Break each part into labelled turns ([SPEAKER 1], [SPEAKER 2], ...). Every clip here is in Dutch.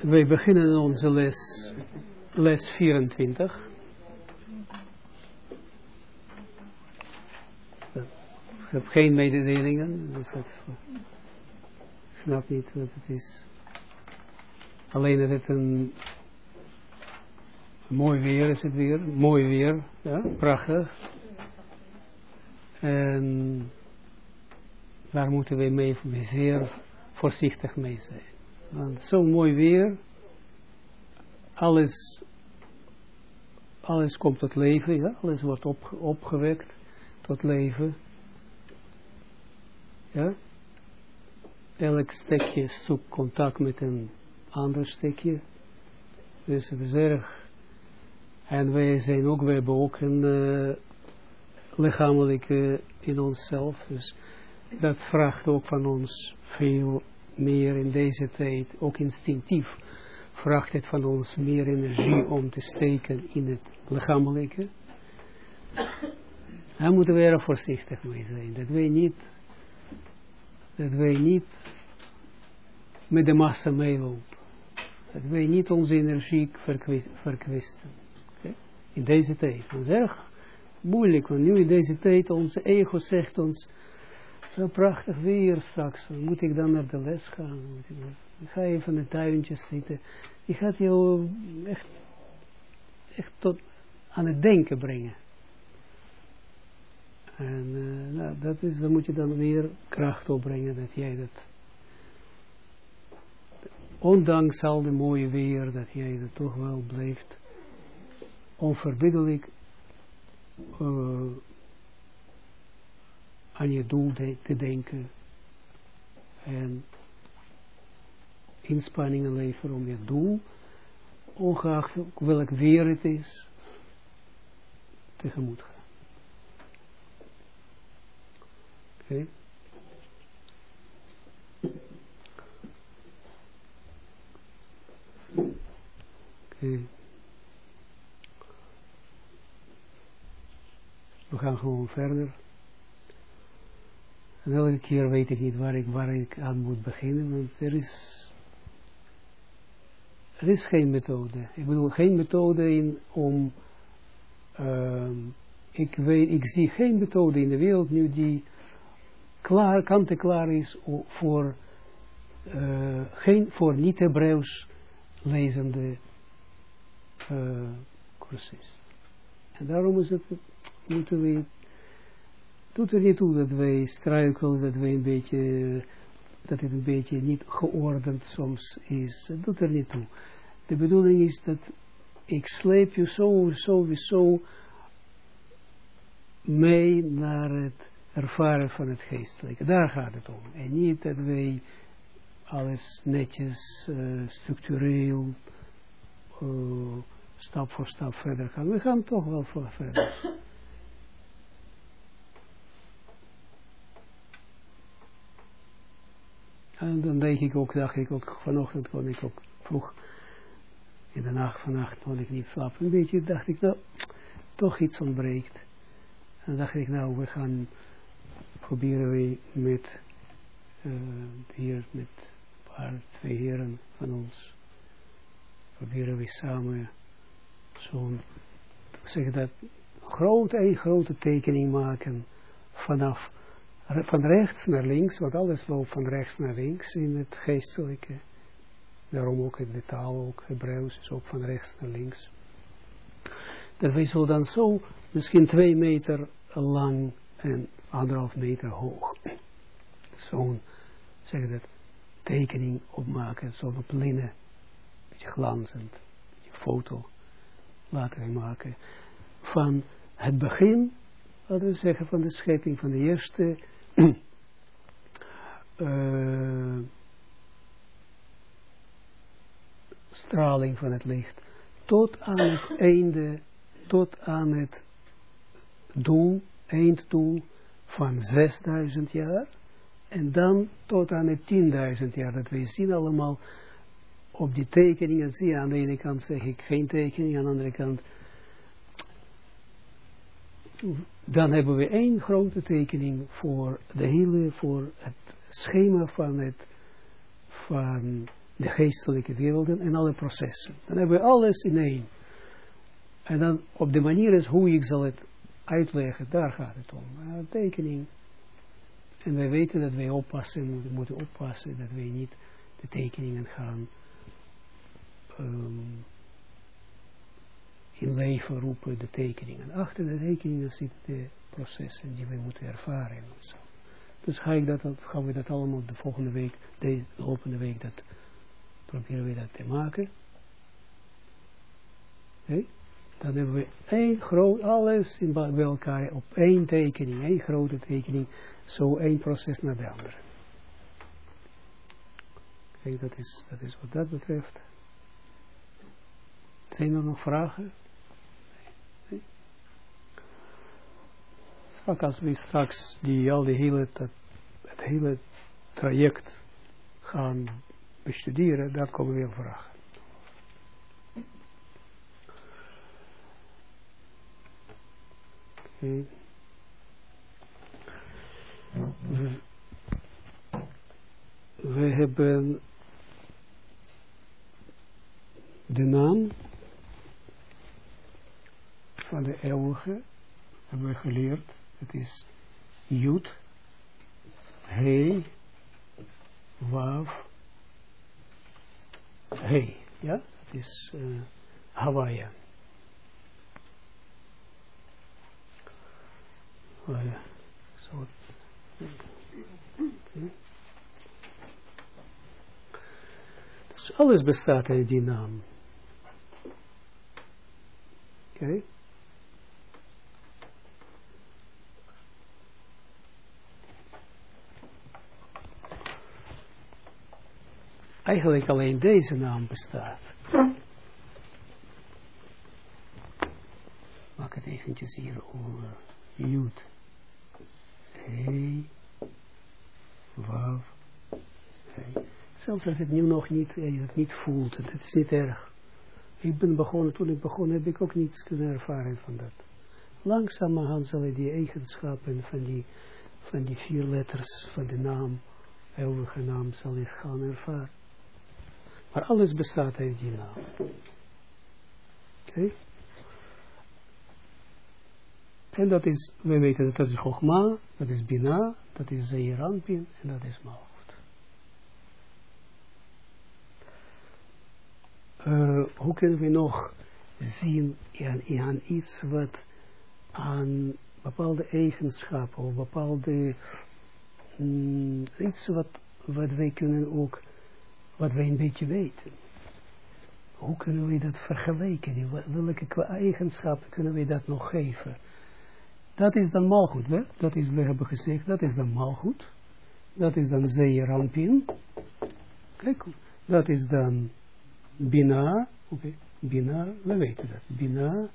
[SPEAKER 1] Wij beginnen onze les, les 24. Ik heb geen mededelingen. Dus ik snap niet wat het is. Alleen dat het een mooi weer is het weer. Mooi weer. Ja, prachtig. En daar moeten we mee, zeer voorzichtig mee zijn. Want zo mooi weer, alles, alles komt tot leven, ja? alles wordt op, opgewekt tot leven. Ja? Elk stekje zoekt contact met een ander stekje. Dus het is erg. En wij zijn ook, wij hebben ook een uh, lichamelijke in onszelf. Dus dat vraagt ook van ons veel meer in deze tijd, ook instinctief, vraagt het van ons meer energie om te steken in het lichamelijke. Daar moeten we erg voorzichtig mee zijn. Dat wij niet, dat wij niet met de massa meelopen. Dat wij niet onze energie verkwisten. In deze tijd. Dat is erg moeilijk, want nu in deze tijd onze ego zegt ons zo prachtig weer straks. Moet ik dan naar de les gaan? Ik ga even in het tuintje zitten. Je gaat jou echt, echt tot aan het denken brengen. En uh, nou, dat is, dan moet je dan weer kracht opbrengen dat jij dat, ondanks al de mooie weer, dat jij dat toch wel blijft onverbiddelijk uh, aan je doel te denken en inspanningen leveren om je doel, ongeacht welk weer het is, tegemoet gaan. Oké. Okay. We gaan gewoon verder. En elke keer weet ik niet waar ik, waar ik aan moet beginnen, want er is, er is geen methode. Ik bedoel, geen methode in om, uh, ik, weet, ik zie geen methode in de wereld nu die klaar, kant-en-klaar is voor, uh, geen, voor niet-Hebreeuws lezende uh, cursist. En daarom is het, moeten we doet er niet toe dat wij struikelen, dat wij een beetje, dat het een beetje niet geordend soms is. Dat doet er niet toe. De bedoeling is dat ik sleep je zo, sowieso mee naar het ervaren van het geestelijke. Daar gaat het om. En niet dat wij alles netjes, uh, structureel, stap voor stap verder gaan. We gaan toch wel verder. En dan denk ik ook, dacht ik ook, vanochtend kon ik ook vroeg, in de nacht, vannacht kon ik niet slapen. Een beetje dacht ik, nou, toch iets ontbreekt. En dan dacht ik, nou, we gaan, proberen we met, uh, hier met een paar, twee heren van ons, proberen we samen zo'n, zeg dat, grote, een grote tekening maken vanaf van rechts naar links, want alles loopt van rechts naar links in het geestelijke. Daarom ook in de taal, ook Hebreeuws is ook van rechts naar links. Dat wij dan zo misschien twee meter lang en anderhalf meter hoog zo'n, zeg dat, tekening opmaken, zo'n op linnen, beetje glanzend, een foto laten wij maken van het begin, laten we zeggen, van de schepping, van de eerste uh, straling van het licht. Tot aan het einde, tot aan het doel, einddoel van 6000 jaar. En dan tot aan het 10.000 jaar. Dat wij zien allemaal op die tekeningen, zie je aan de ene kant zeg ik geen tekening, aan de andere kant dan hebben we één grote tekening voor de hele, voor het schema van het, van de geestelijke werelden en alle processen. Dan hebben we alles in één. En dan op de manier is hoe ik zal het uitleggen, daar gaat het om. Een tekening. En wij weten dat wij oppassen, moeten oppassen dat wij niet de tekeningen gaan um, in leven roepen, de tekeningen. Achter de tekeningen zitten de processen die wij moeten ervaren. En zo. Dus ga ik dat, gaan we dat allemaal de volgende week, de lopende week, dat proberen we dat te maken. Okay. Dan hebben we één groot, alles in, bij elkaar op één tekening, één grote tekening, zo één proces naar de andere. Kijk, dat is, dat is wat dat betreft. Zijn er nog vragen? Nee? Straks als we straks die, al die hele, het hele traject gaan bestuderen, dan komen weer vragen. We, we hebben de naam van de eeuwige hebben we geleerd. Het is Jud, He, Wav, He. Ja, het is uh, Hawaii. Oh, ja. Zo. Okay. Dus alles bestaat uit die naam. Oké. Okay. Eigenlijk alleen deze naam bestaat. Maak het eventjes hier over. Jut. Hey. Wav. Hey. Zelfs als het nu nog niet, je het niet voelt, het is niet erg. Ik ben begonnen, toen ik begon heb ik ook niets kunnen ervaren van dat. Langzamerhand zal je die eigenschappen van die, van die vier letters van de naam, eeuwige naam, zal je gaan ervaren. Maar alles bestaat uit die naam. Oké? En dat is, we weten dat dat is Chogma, dat is Bina, dat is Zeeranpin en dat is Malchut. Uh, hoe kunnen we nog zien aan, aan iets wat aan bepaalde eigenschappen of bepaalde mm, iets wat, wat wij kunnen ook, wat wij een beetje weten. Hoe kunnen we dat vergelijken? Welke eigenschappen kunnen we dat nog geven? Dat is dan malgoed, hè? Dat is, we hebben gezegd, dat is dan malgoed. Dat is dan zeerampin. Kijk, dat is dan bina. Oké, bina, we weten dat. Bina.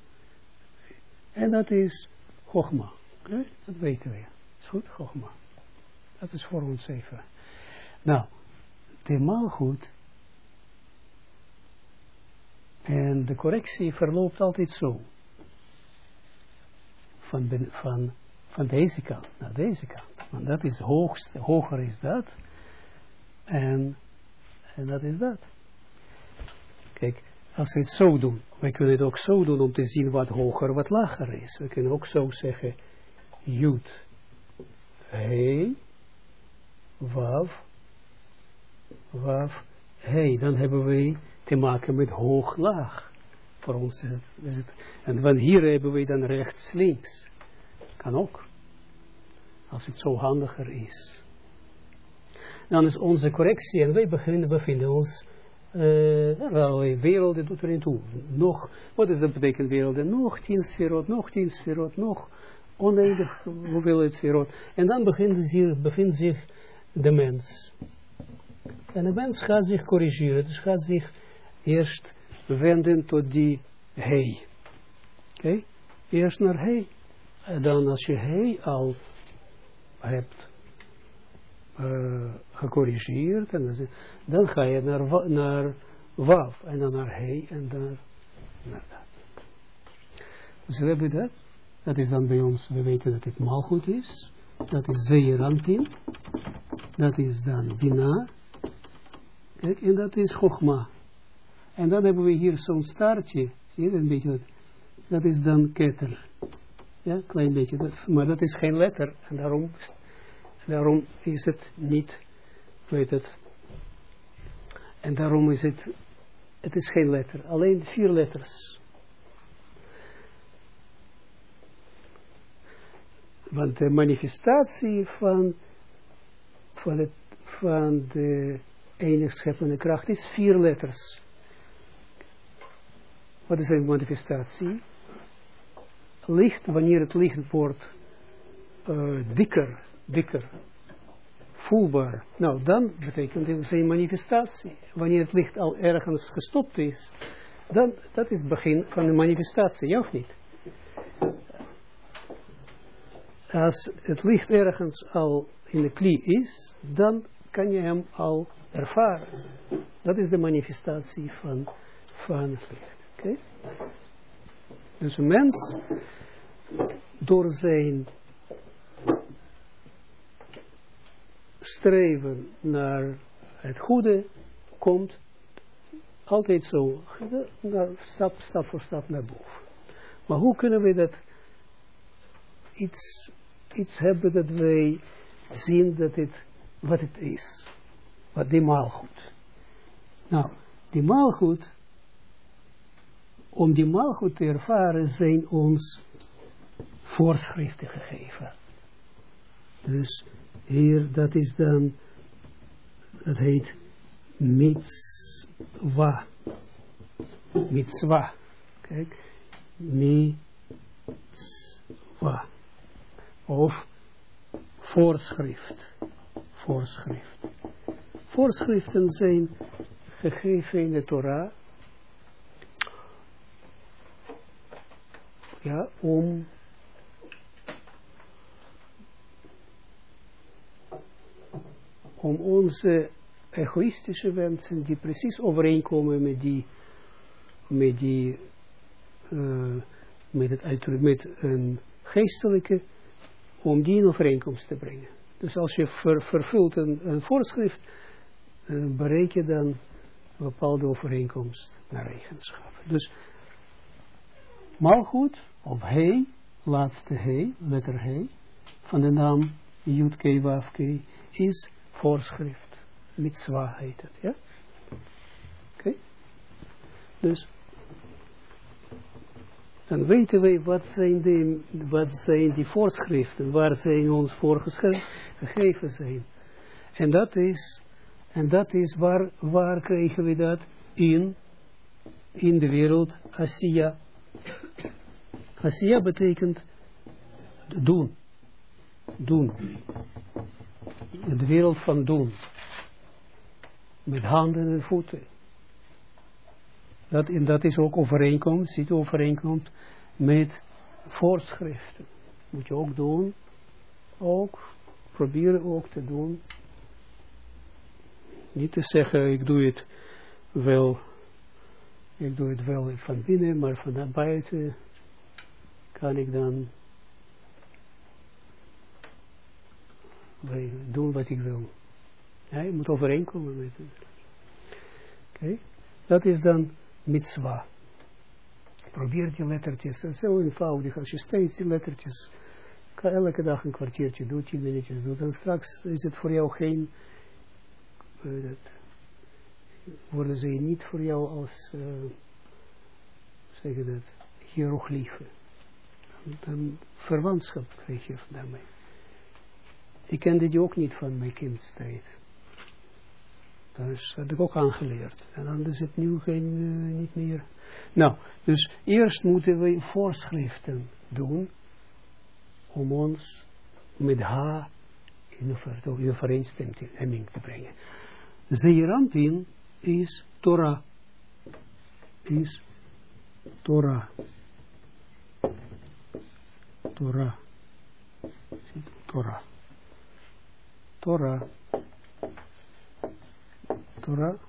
[SPEAKER 1] En dat is chogma. Okay? dat weten we. Is goed, chogma. Dat is voor ons even. Nou, de malgoed. En de correctie verloopt altijd zo van, van, van deze kant naar deze kant. Want dat is hoogst, hoger is dat. En, en dat is dat. Kijk, als we het zo doen, we kunnen het ook zo doen om te zien wat hoger, wat lager is. We kunnen ook zo zeggen, Jut, He, Wav, Wav, He. Dan hebben we te maken met hoog-laag. Voor ons is het, is het, en van hier hebben we dan rechts, links. Kan ook. Als het zo handiger is. Dan is onze correctie, en wij beginnen, bevinden ons, uh, allerlei werelden doet erin toe. Nog, wat is dat betekent werelden? Nog tien sferot, nog tien sferot, nog oneindig hoeveelheid sferot. En dan begint zich, bevindt zich de mens. En de mens gaat zich corrigeren, dus gaat zich eerst wenden tot die hij. Oké? Eerst naar hij. En dan als je hij al hebt uh, gecorrigeerd, en dan, ga je naar, naar waf, en dan naar hij, en dan naar dat. Dus we hebben dat. Dat is dan bij ons, we weten dat het malgoed is. Dat is zeerantin. Dat is dan bina. En dat is Chogma. En dan hebben we hier zo'n staartje. Zie je een beetje? Dat, is dan ketter. Ja, klein beetje. Maar dat is geen letter. En daarom, daarom is het niet, weet het. En daarom is het, het is geen letter. Alleen vier letters. Want de manifestatie van, van, het, van de enige scheppende kracht is vier letters. Wat is een manifestatie? Licht, wanneer het licht wordt uh, dikker, dikker, voelbaar. Nou, dan betekent het een manifestatie. Wanneer het licht al ergens gestopt is, dan, dat is het begin van de manifestatie, ja of niet? Als het licht ergens al in de klie is, dan kan je hem al ervaren. Dat is de manifestatie van, van het licht. Dus een mens, door zijn streven naar het goede, komt altijd zo, stap, stap voor stap naar boven. Maar hoe kunnen we dat iets, iets hebben dat wij zien dat het, wat het is. Wat die maalgoed. Nou, die maalgoed om die maalgoed te ervaren zijn ons voorschriften gegeven. Dus hier, dat is dan, dat heet mitzwa. Mitzwa. Kijk, mitzwa. Of voorschrift. Voorschrift. Voorschriften zijn gegeven in de Torah ja, om om onze egoïstische wensen, die precies overeenkomen met die, met die, uh, met, het, met een geestelijke, om die in overeenkomst te brengen. Dus als je ver, vervult een, een voorschrift, uh, je dan een bepaalde overeenkomst naar eigenschappen. Dus maalgoed of he, laatste he, letter he, van de naam Kei Wav is voorschrift. Mitzwa heet het, ja? Oké? Dus, dan weten wij wat zijn, die, wat zijn die voorschriften, waar zij ons gegeven zijn. En dat is, en dat is waar, waar krijgen we dat? In, in de wereld Asiya Asiya betekent doen. Doen. De wereld van doen. Met handen en voeten. Dat, en dat is ook overeenkomst, ziet overeenkomt met voorschriften. Moet je ook doen. Ook. Proberen ook te doen. Niet te zeggen, ik doe het wel, ik doe het wel van binnen, maar van buiten kan ik dan doen wat ik wil. Ja, je moet overeenkomen met. Oké, dat is dan mitzwa. Probeer die lettertjes, is zo eenvoudig, als je steeds die lettertjes, elke dag een kwartiertje doet, tien minuutjes doet, en straks is het voor jou geen, dat, worden ze niet voor jou als, uh, zeg je dat, hieroglyphen een verwantschap krijg je daarmee. Ik kende die ook niet van mijn kindstijd. Dus heb ik ook aangeleerd. En dan is het nu geen, uh, niet meer. Nou, dus eerst moeten we voorschriften doen om ons met haar in overeenstemming te brengen. Zeerampin is Torah. Is Torah. Torah. Torah. Torah. Torah.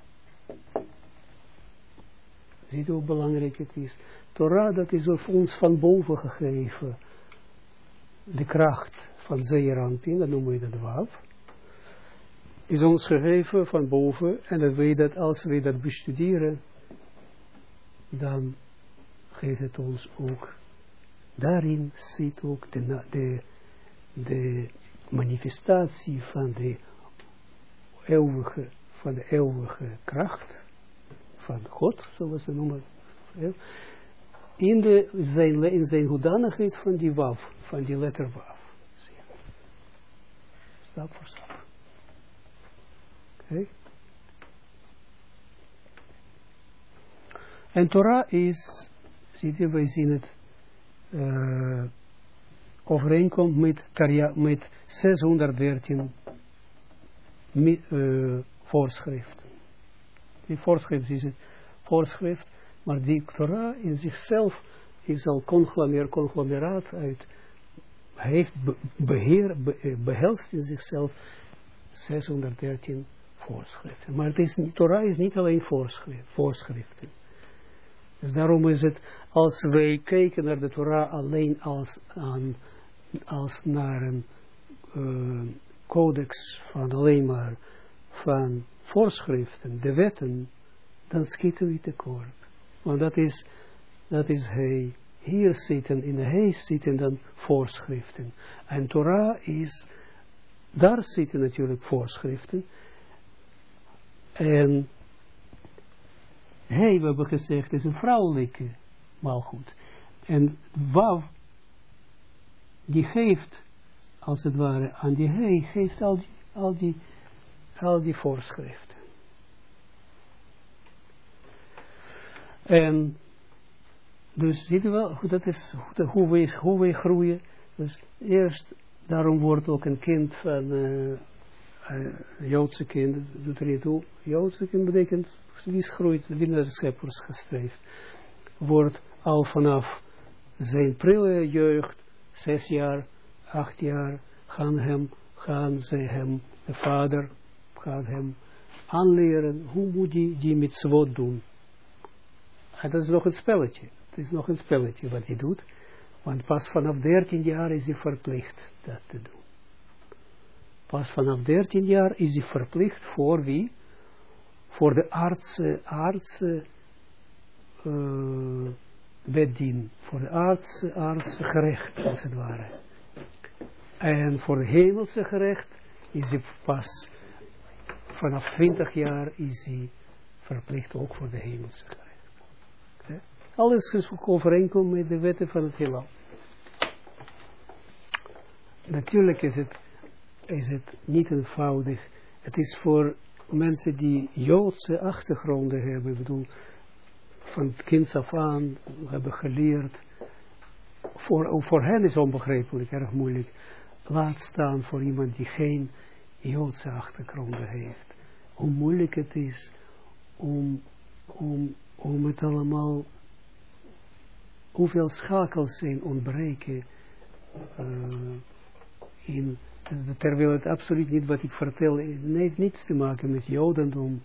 [SPEAKER 1] Ziet hoe belangrijk het is. Torah, dat is ons van boven gegeven. De kracht van Zeeranpin, dat noemen we dat waf. is ons gegeven van boven en dat we dat als we dat bestuderen, dan geeft het ons ook, daarin zit ook de, de, de manifestatie van de eeuwige, van de eeuwige kracht van God, zoals ze noemen, in, de, zijn, in zijn hoedanigheid van die waf, van die letter waf. Stap voor stap. Oké. En Torah is, ziet je, wij zien het, uh, overeenkomt met, met 613 uh, voorschriften. Die voorschrift is het voorschrift, maar die Torah in zichzelf is al conglomer, conglomeraat uit, heeft beheer, be, behelst in zichzelf 613 voorschriften. Maar het is, Torah is niet alleen voorschrift, voorschriften. Dus daarom is het, als wij kijken naar de Torah alleen als, aan, als naar een uh, codex van alleen maar van voorschriften, de wetten, dan schieten we tekort. Want dat is, dat is hij. Hier zitten, in hij zitten dan voorschriften. En Torah is, daar zitten natuurlijk voorschriften. En hij, we hebben gezegd, is een vrouwelijke maalgoed. En Wav, die geeft, als het ware, aan die hij, geeft al die, al die, al die voorschriften. En dus ziet u wel, dat is hoe wij, hoe wij groeien. Dus eerst, daarom wordt ook een kind van uh, uh, Joodse kind, doet er niet toe. Joodse kind betekent, is groeit, wie naar de scheppers gestreefd. Wordt al vanaf zijn prille jeugd, zes jaar, acht jaar, gaan hem, gaan zij hem, de vader gaat hem aanleren, hoe moet hij die met zwot doen. En dat is nog een spelletje. Het is nog een spelletje wat hij doet. Want pas vanaf 13 jaar is hij verplicht dat te doen. Pas vanaf 13 jaar is hij verplicht voor wie? Voor de artsen, artsen uh, bedien. Voor de artsen, artsen gerecht, als het ware. En voor de hemelse gerecht is hij pas vanaf 20 jaar is hij verplicht ook voor de hemelse gerecht. Alles is overeenkomt met de wetten van het heelal. Natuurlijk is het, is het niet eenvoudig. Het is voor mensen die Joodse achtergronden hebben. Ik bedoel, van het kind af aan hebben geleerd. Voor, voor hen is onbegrijpelijk, erg moeilijk. Laat staan voor iemand die geen Joodse achtergronden heeft. Hoe moeilijk het is om, om, om het allemaal hoeveel schakels zijn ontbreken uh, in, terwijl het absoluut niet wat ik vertel, heeft niets te maken met Jodendom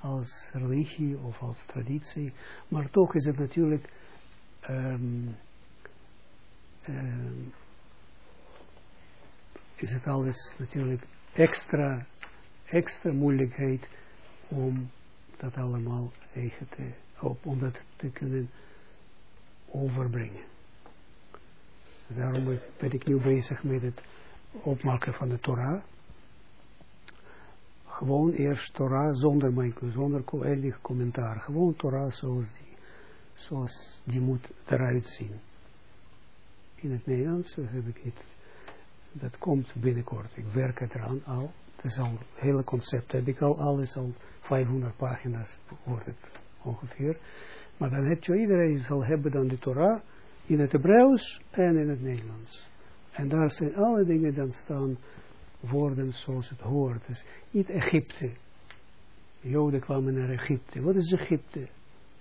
[SPEAKER 1] als religie of als traditie, maar toch is het natuurlijk um, um, is het alles natuurlijk extra, extra moeilijkheid om dat allemaal tegen te, op, om dat te kunnen overbrengen. Daarom ben ik nu bezig met het opmaken van de Torah. Gewoon eerst Torah zonder, mijn, zonder enig commentaar. Gewoon Torah zoals die, zoals die moet eruit zien. In het Nederlands heb ik niet. Dat komt binnenkort. Ik werk eraan al. Het is al, het hele concept heb ik al. Alles al 500 pagina's wordt het ongeveer. Maar dan heb je, iedereen zal hebben dan de Torah in het Hebreeuws en in het Nederlands. En daar zijn alle dingen dan staan woorden zoals het hoort. Dus niet Egypte. Joden kwamen naar Egypte. Wat is Egypte?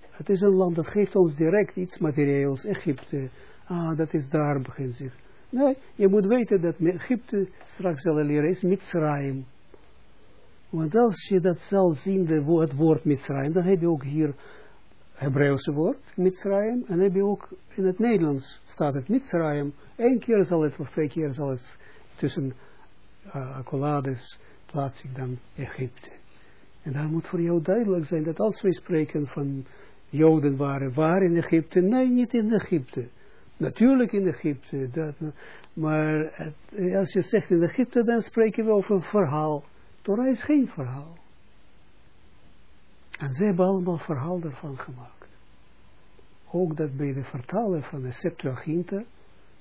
[SPEAKER 1] Het is een land dat geeft ons direct iets materieels. Egypte. Ah, dat is daar begint zich. Nee, je moet weten dat Egypte straks zal leren is Mitzrayim. Want als je dat zal zien, het woord Mitzrayim, dan heb je ook hier Hebreeuwse woord, Mitzrayim, en heb je ook in het Nederlands staat het Mitzrayim. Eén keer zal het, of twee keer zal het tussen uh, accolades, plaats ik dan Egypte. En daar moet voor jou duidelijk zijn dat als wij spreken van Joden waren, waar in Egypte? Nee, niet in Egypte. Natuurlijk in Egypte, dat, maar als je zegt in Egypte, dan spreken we over een verhaal. Torah is geen verhaal. En ze hebben allemaal verhaal ervan gemaakt. Ook dat bij de vertalen van de Septuaginta,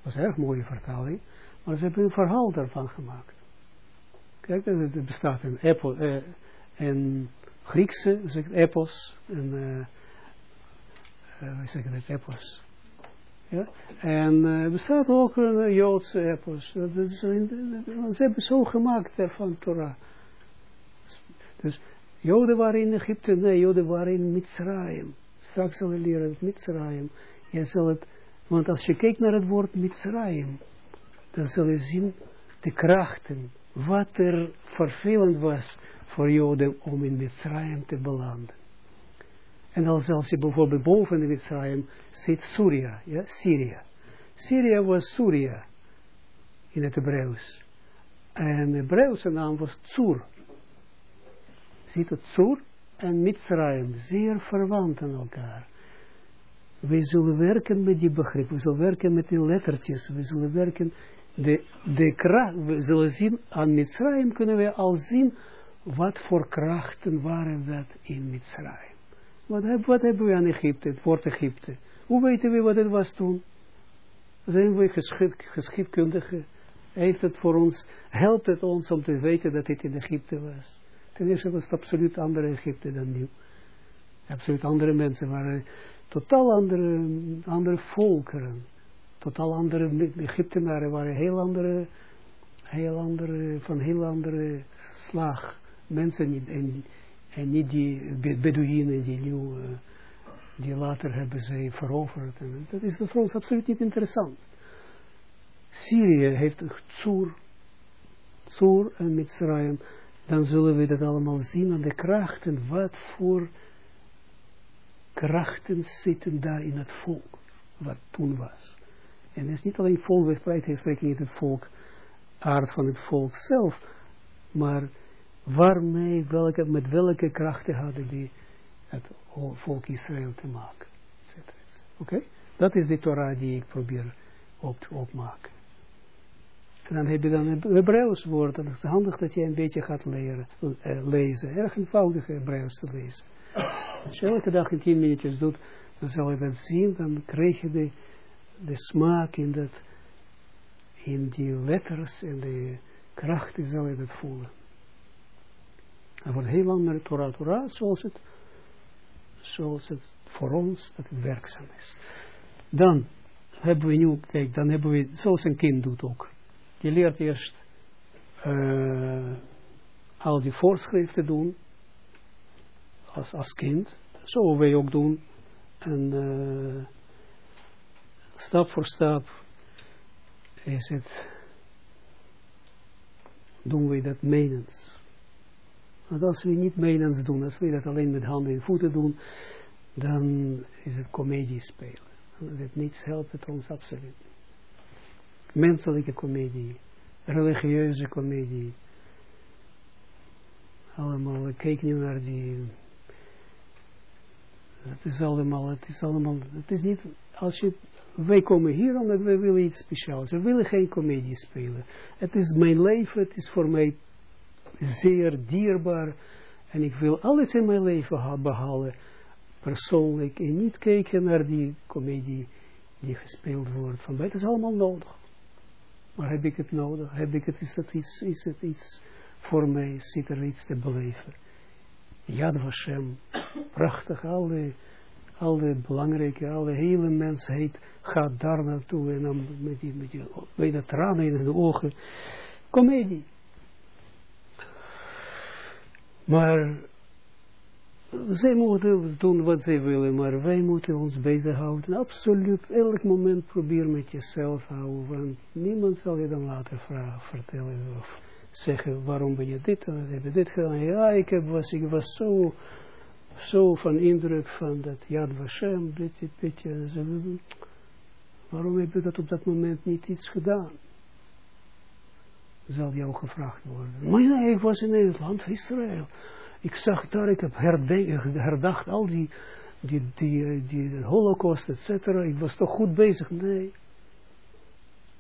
[SPEAKER 1] was een erg mooie vertaling, maar ze hebben een verhaal daarvan gemaakt. Kijk, er bestaat een, epo, eh, een Griekse, zeg epos, een, uh, uh, epos. Ja? En er uh, bestaat ook een Joodse epos. Dat is, ze hebben zo gemaakt van Torah. Dus Joden waren in Egypte, nee, Joden waren in Mitzrayim. Straks zal je leren het Mitzrayim. Want als je kijkt naar het woord Mitzrayim, dan zal je zien de krachten, wat er vervelend was voor Joden om in Mitzrayim te belanden. En als, als je bijvoorbeeld boven de Mitzrayim zit Syria, ja, Syria. Syria was Syria in het Hebreeuws. En de Hebreeuwse naam was Tsur. Ziet het Tsur en Mitzrayim, zeer verwant aan elkaar. We zullen werken met die begrip, we zullen werken met die lettertjes, we zullen werken, de, de kracht, we zullen zien, aan Mitzrayim kunnen we al zien, wat voor krachten waren dat in Mitzrayim. Wat, wat hebben we aan Egypte, het woord Egypte? Hoe weten we wat het was toen? Zijn we geschiedkundigen? Heeft het voor ons, helpt het ons om te weten dat het in Egypte was? Ten eerste was het absoluut andere Egypte dan nu. Absoluut andere mensen waren totaal andere, andere volkeren. Totaal andere Egyptenaren waren heel andere, heel andere, van heel andere slag. Mensen en, en niet die Bedouinen die uh, die later hebben zij veroverd. En dat is voor ons absoluut niet interessant. Syrië heeft Tsur, Tsur en Mitzrayim dan zullen we dat allemaal zien aan de krachten, wat voor krachten zitten daar in het volk, wat toen was. En het is niet alleen volk, wij spreken niet het volk, aard van het volk zelf, maar waarmee, welke, met welke krachten hadden die het volk Israël te maken. Oké? Dat is de Torah die ik probeer op te opmaken. En dan heb je dan een Hebreeuws woord. Dat is handig dat je een beetje gaat leren, uh, lezen. Erg eenvoudig Hebreeuws te lezen. Als je elke dag in tien minuutjes doet, dan zal je dat zien. Dan krijg je de, de smaak in, dat, in die letters en de krachten zal je dat voelen. Het wordt heel lang naar Torah Torah, zoals het, zoals het voor ons dat het werkzaam is. Dan hebben we nu, kijk, dan hebben we, zoals een kind doet ook je leert eerst uh, al die voorschriften doen, als, als kind, zo wij ook doen, en uh, stap voor stap is het, doen we dat menens. Want als we niet menens doen, als we dat alleen met handen en voeten doen, dan is het comedie spelen. Dat niets helpt het ons absoluut menselijke komedie, religieuze komedie. Allemaal, kijk nu naar die, het is allemaal, het is allemaal, het is niet, als je, wij komen hier omdat we willen iets speciaals, we willen geen komedie spelen. Het is mijn leven, het is voor mij zeer dierbaar en ik wil alles in mijn leven behalen, persoonlijk, en niet kijken naar die komedie die gespeeld wordt van buiten. Is allemaal nodig. Maar heb ik het nodig? Heb ik het, is, het iets, is het iets voor mij? Zit er iets te beleven? Yad Vashem, prachtig, alle, alle belangrijke, alle hele mensheid gaat daar naartoe en dan met die, met die, met tranen in de ogen. Comedie. Maar zij moeten doen wat zij willen, maar wij moeten ons bezighouden. Absoluut, elk moment probeer met jezelf houden, want niemand zal je dan later vragen, vertellen of zeggen, waarom ben je dit en heb je dit gedaan? Ja, ik, heb, was, ik was zo, zo van indruk van dat Yad Vashem, dit, dit, dit, waarom heb je dat op dat moment niet iets gedaan? Zal jou gevraagd worden. Maar nee, ik was in het land Israël. Ik zag daar, ik heb herdacht al die, die, die, die holocaust, et cetera. Ik was toch goed bezig. Nee.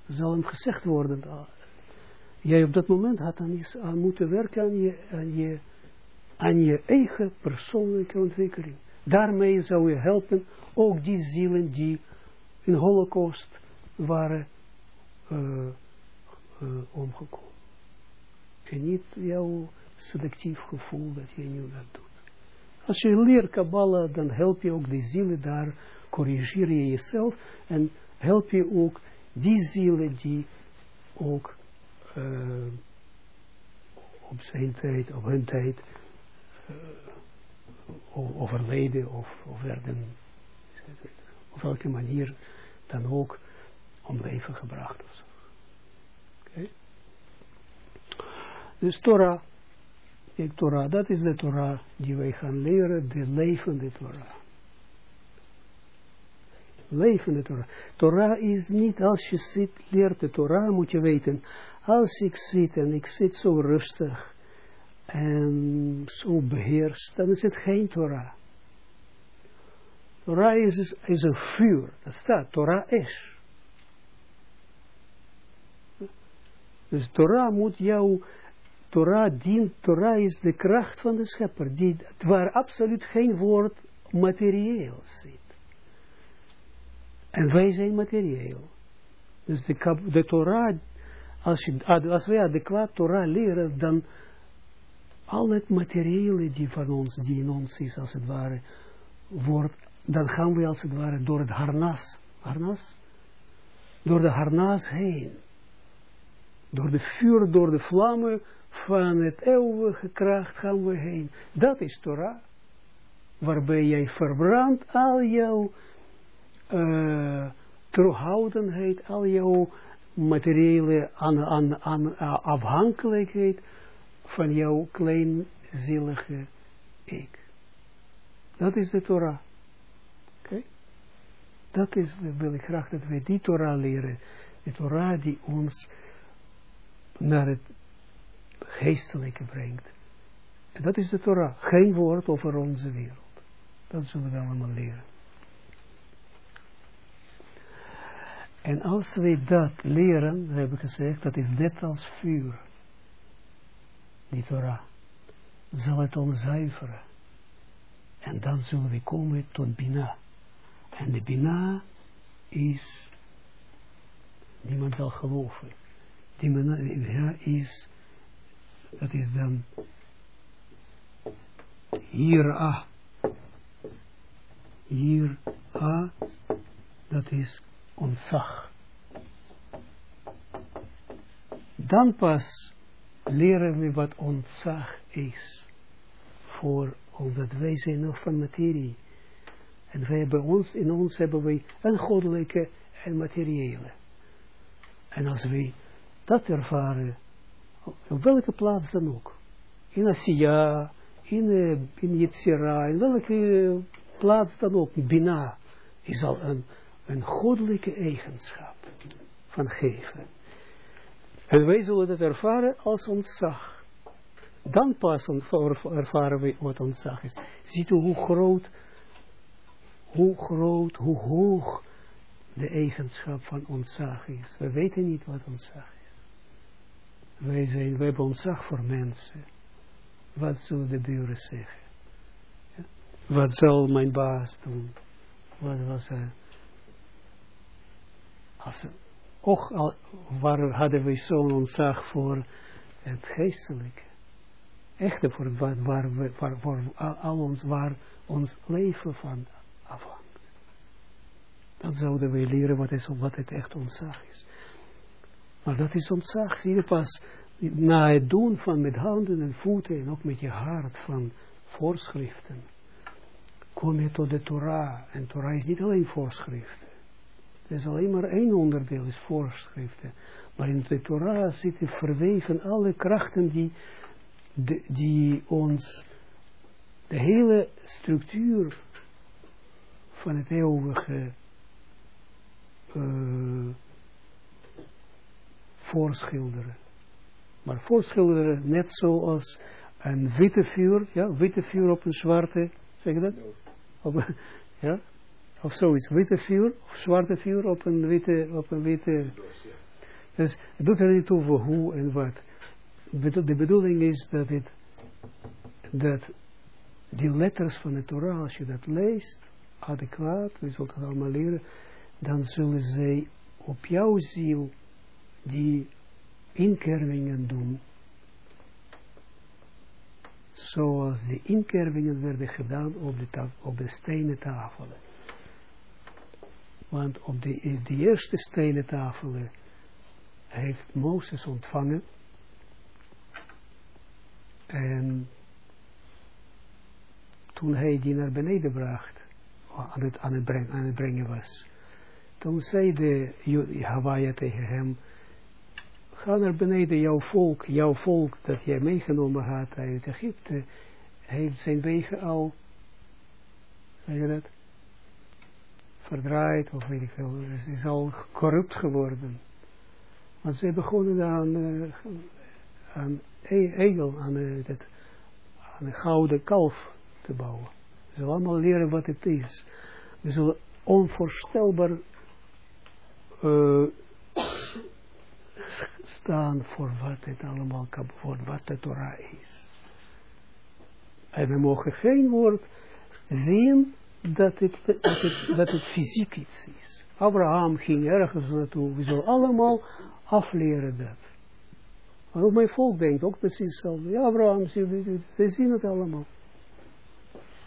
[SPEAKER 1] Zal hem gezegd worden. Jij op dat moment had aan, aan moeten werken aan je, aan, je, eigen persoonlijke ontwikkeling. Daarmee zou je helpen ook die zielen die in holocaust waren uh, uh, omgekomen. En niet jouw selectief gevoel dat je nu dat doet. Als je leert Kabbalah, dan help je ook die zielen daar, corrigeer je jezelf en help je ook die zielen die ook op zijn tijd, op hun tijd, overleden of, of werden, op welke manier dan ook om leven gebracht. Oké. Okay. Dus Torah, de Torah, dat is de Torah die wij gaan leren, de levende Torah. Levende Torah. Torah is niet als je zit, leert de Torah, moet je weten, als ik zit en ik zit zo rustig en zo beheerst, dan is het geen Torah. Torah is, is een vuur, dat staat, Torah is. Dus Torah moet jou, Torah dient, Torah is de kracht van de schepper, die, waar absoluut geen woord materieel zit. En wij zijn materieel. Dus de, Torah als, je, als wij adequaat Torah leren, dan al het materiële die van ons, die in ons is, als het ware, wordt, dan gaan we als het ware door het harnas, harnas, door de harnas heen. Door de vuur, door de vlammen van het eeuwige kracht gaan we heen. Dat is Torah. Waarbij jij verbrandt al jouw uh, terughoudendheid, al jouw materiële aan, aan, aan, afhankelijkheid van jouw kleinzielige ik. Dat is de Torah. Oké? Dat is, wil ik graag dat wij die Torah leren. De Torah die ons naar het geestelijke brengt. En dat is de Torah. Geen woord over onze wereld. Dat zullen we allemaal leren. En als we dat leren, we hebben gezegd, dat is net als vuur. Die Torah. Zal het ons zuiveren. En dan zullen we komen tot Bina. En de Bina is, niemand zal geloven. Bina is, dat is dan hier ah. Hier ah, dat is ontzag. Dan pas leren we wat ontzag is. Voor, omdat wij zijn nog van materie. En wij hebben ons, in ons hebben wij een goddelijke en materiële. En als wij dat ervaren, op welke plaats dan ook. In Asia, in, in Yitzira, in welke plaats dan ook, Bina, is al een een goddelijke eigenschap van geven. En wij zullen dat ervaren als ontzag. Dan pas ervaren we wat ontzag is. Ziet u hoe groot, hoe groot, hoe hoog de eigenschap van ontzag is. We weten niet wat ontzag is. Wij, zijn, wij hebben ontzag voor mensen. Wat zullen de buren zeggen? Wat zal mijn baas doen? Wat was hij? als, ook al, waar hadden we zo'n ontzag voor het geestelijke. Echte voor waar, waar, waar, voor al ons, waar ons leven van afhangt. Dan zouden we leren wat, is, wat het echt ontzag is. Maar dat is ontzag, zie je pas, na het doen van met handen en voeten en ook met je hart van voorschriften, kom je tot de Torah. En Torah is niet alleen voorschriften. Er is alleen maar één onderdeel, is voorschriften. Maar in de Torah zitten verweven alle krachten die, die ons de hele structuur van het eeuwige uh, voorschilderen. Maar voorschilderen net zoals een witte vuur, ja, witte vuur op een zwarte, zeg je dat? Op, ja, of zoiets, witte vuur, of zwarte vuur op een witte, op een witte. Dus het doet er niet over hoe en wat. De bedoeling is dat het, dat die letters van de Torah, als je dat leest, adequaat, we zullen het allemaal leren, dan zullen zij op jouw ziel die inkervingen doen, zoals de inkervingen werden gedaan op de, op de stenen tafelen. Want op de, de eerste stenen tafelen heeft Mozes ontvangen en toen hij die naar beneden bracht, aan het, aan het, brengen, het brengen was, toen zei de Hawaii tegen hem, ga naar beneden, jouw volk, jouw volk dat jij meegenomen had uit Egypte, heeft zijn wegen al, zeg je dat, verdraaid, of weet ik veel, het is al corrupt geworden. Want ze begonnen aan, uh, aan e-, egel, aan, uh, het, aan een gouden kalf te bouwen. We zullen allemaal leren wat het is. We zullen onvoorstelbaar uh, staan voor wat het allemaal kan, voor wat de Torah is. En we mogen geen woord zien dat het, dat het, fysiek iets is. Abraham ging ergens naartoe. We zullen allemaal afleren dat. Maar ook mijn volk denkt ook precies hetzelfde. Ja, Abraham, we zien het allemaal.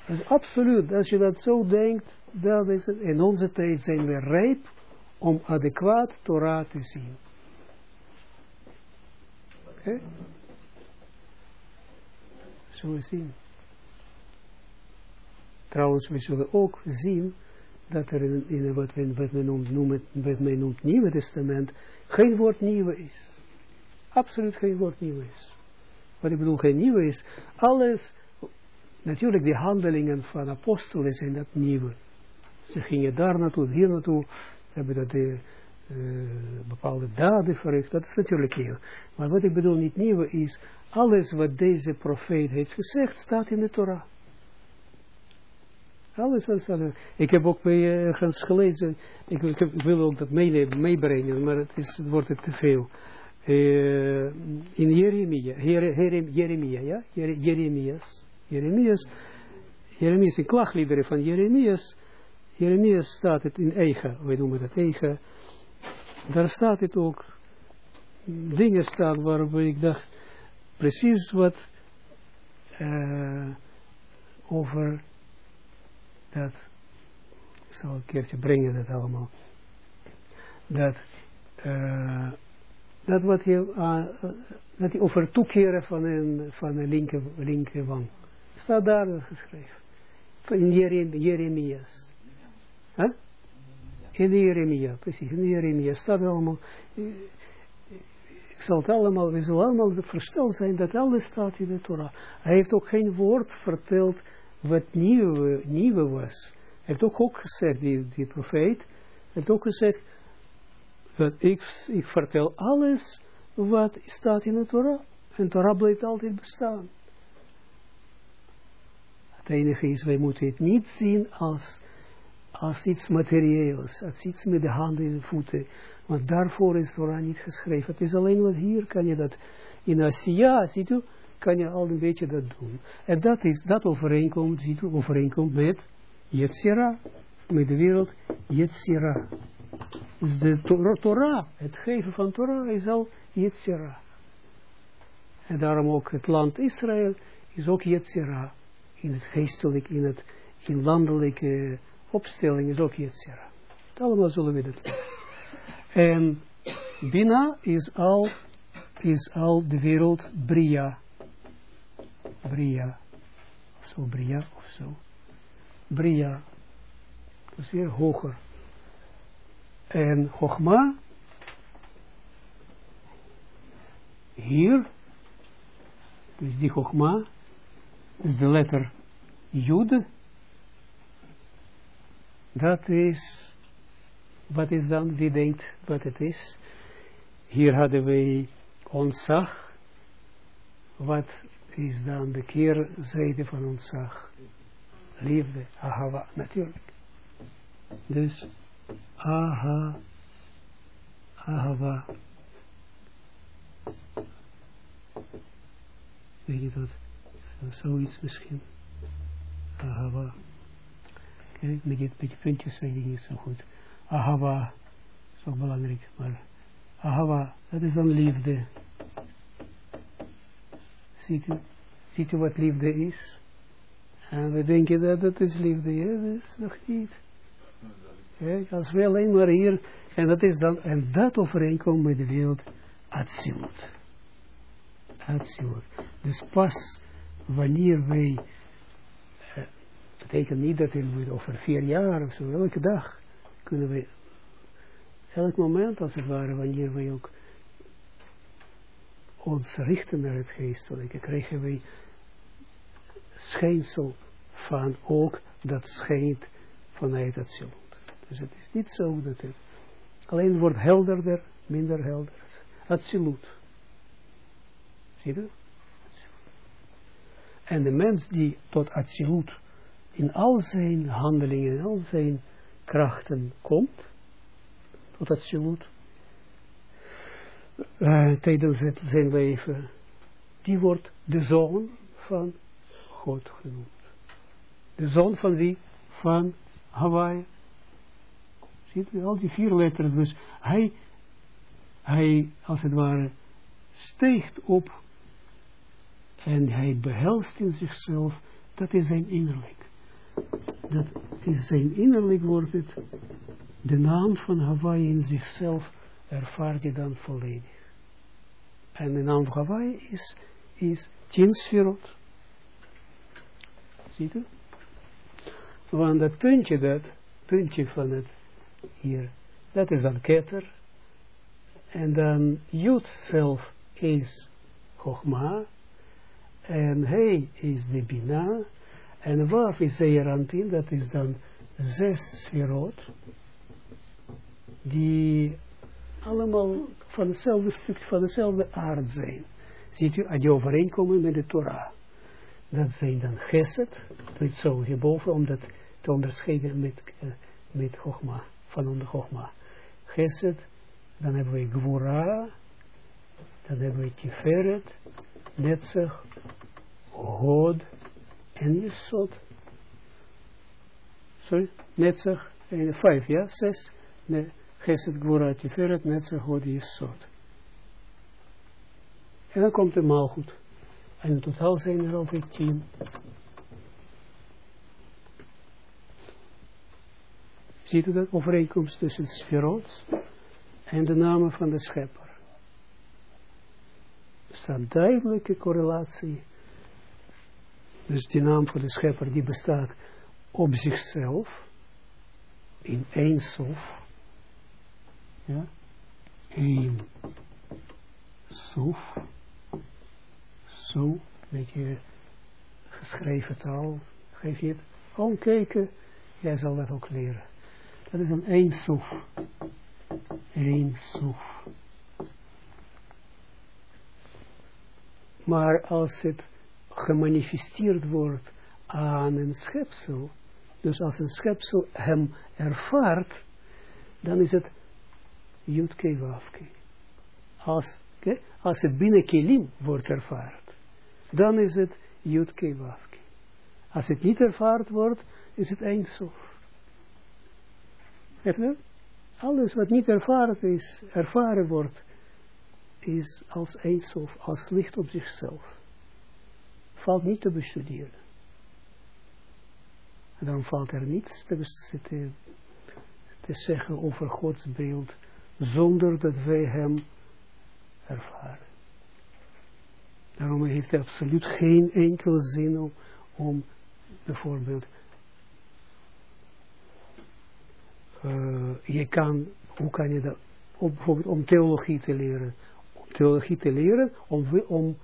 [SPEAKER 1] Dus absoluut, als je dat zo denkt, dan is het, in onze tijd zijn we rijp om adequaat Torah te zien. Okay? Zo zien. Trouwens, we zullen ook zien dat er in, in wat, we, men wat men noemt Nieuwe Testament geen woord nieuwe is. Absoluut geen woord nieuwe is. Wat ik bedoel, geen nieuwe is. Alles, natuurlijk de handelingen van apostelen zijn dat nieuwe. Ze gingen daar naartoe, hier naartoe, hebben dat de uh, bepaalde daden verricht. Dat is natuurlijk nieuw. Maar wat ik bedoel niet nieuwe is, alles wat deze profeet heeft gezegd, staat in de Torah. Alles, alles, alles. Ik heb ook ergens gelezen, ik, ik, wil ook dat meebrengen, maar het, is, wordt het te veel. In Jeremia, Jeremia, ja, Jeremias, Jeremias, Jeremias, een klagliederen van Jeremias, Jeremias staat het in Eiga, wij noemen dat Eiga, daar staat het ook, dingen staan waarop ik dacht, precies wat uh, over dat, ik zal een keertje brengen dat allemaal, dat, uh, dat wat je, uh, dat je over toekeren van een, van een linker, linker wang, staat daar geschreven, in Jeremias. Huh? In de Jeremia, precies, in de Jeremia staat allemaal, ik zal het allemaal, we zullen allemaal versteld zijn dat alles staat in de Torah. Hij heeft ook geen woord verteld wat nieuw, nieuw was. Hij heeft ook, ook gezegd, die, die profeet, heeft ook gezegd, dat ik, ik vertel alles wat staat in de Torah. En Torah blijft altijd bestaan. Het enige is, wij moeten het niet zien als, als iets materieels, als iets met de handen en de voeten. Want daarvoor is Torah niet geschreven. Het is alleen wat hier kan je dat, in Asia, ziet u, kan je al een beetje dat doen. En dat is, dat overeenkomt, ziet u, overeenkomt met Yetzira, met de wereld Yetzira. Dus de Torah, het geven van Torah is al Yetzira. En daarom ook het land Israël is ook Yetzira. In het geestelijk, in het in landelijke opstelling is ook Yetzira. Allemaal zullen we dat. En Bina is al, is al de wereld Bria. Bria. Of zo, Bria, of zo. Bria. Is weer hoger. En Chogma. Hier. Dus die Chogma. Dus de letter Jude. Dat is. Wat is dan? Wie denkt wat het is? Hier hadden wij ontzag wat is dan de keerzijde van ontzag? Liefde, ahava, natuurlijk. Dus, aha, ahava. Weet je dat? Zoiets misschien. Ahava. Met die, met die puntjes weet ik niet zo goed. Ahava ook belangrijk, maar ahava, dat is dan liefde. Ziet u, ziet u wat liefde is? En we denken dat dat is liefde, ja, dat is nog niet. Kijk, als we alleen maar hier, en dat is dan, en dat overeenkomt met de wereld, Atsilut. Atsilut. Dus pas wanneer wij, betekent niet dat we over vier jaar of zo, elke dag, kunnen we, elk moment als het ware, wanneer wij ook ons richten naar het geestelijke, krijgen wij schijnsel van ook dat schijnt vanuit het ziel. Dus het is niet zo dat het alleen wordt helderder, minder helder. Absoluut. Zie je? En de mens die tot absoluut in al zijn handelingen, in al zijn krachten komt, tot absoluut, uh, tijdens het, zijn leven, die wordt de zoon van God genoemd. De zoon van wie? Van Hawaii. Ziet u al die vier letters. Dus hij, hij als het ware, steegt op en hij behelst in zichzelf, dat is zijn innerlijk. Dat is zijn innerlijk wordt het, de naam van Hawaii in zichzelf ervaart je dan volledig. En de naam van Hawaii is, is tien. Ziet u? Want dat puntje, dat puntje van het hier, dat is dan ketter. En dan Jut zelf is Chogma. En hij is de Bina. En Waf is Zeerantin, dat is dan zes sferot. Die allemaal van hetzelfde stuk, van dezelfde aard zijn. Ziet u, die overeenkomen met de Torah. Dat zijn dan Geset, het zo hierboven, om dat te onderscheiden met, uh, met Chogma, van onder Chogma. Geset, dan hebben we Gwora, dan hebben we Tiferet, Netzach, Hod en Yesod. Sorry, Netzach, vijf, ja, zes, nee. Geset Gwora Tiferet Netzach Hod Yesod. En dan komt de maalgoed. En in totaal zijn er altijd tien. Ziet u dat? Overeenkomst tussen sferot en de namen van de schepper. Er staat duidelijke correlatie. Dus die naam van de schepper die bestaat op zichzelf, in één sof, ja, één sof, zo, weet je, geschreven taal, geef je het, omkijken, jij zal dat ook leren. Dat is een één soef. Eén soef. Maar als het gemanifesteerd wordt aan een schepsel, dus als een schepsel hem ervaart, dan is het Jutke Wafke. Als, als het binnen Kelim wordt ervaard, dan is het Jutke Wafke. Als het niet ervaard wordt, is het Eindsof. Alles wat niet ervaren is, ervaren wordt, is als Eindsof, als licht op zichzelf. Valt niet te bestuderen. En dan valt er niets te, zeggen over Gods beeld, zonder dat wij hem ervaren. Daarom heeft het absoluut geen enkel zin om, bijvoorbeeld, uh, je kan, hoe kan je dat, om, bijvoorbeeld om theologie te leren, om theologie te leren, om, om,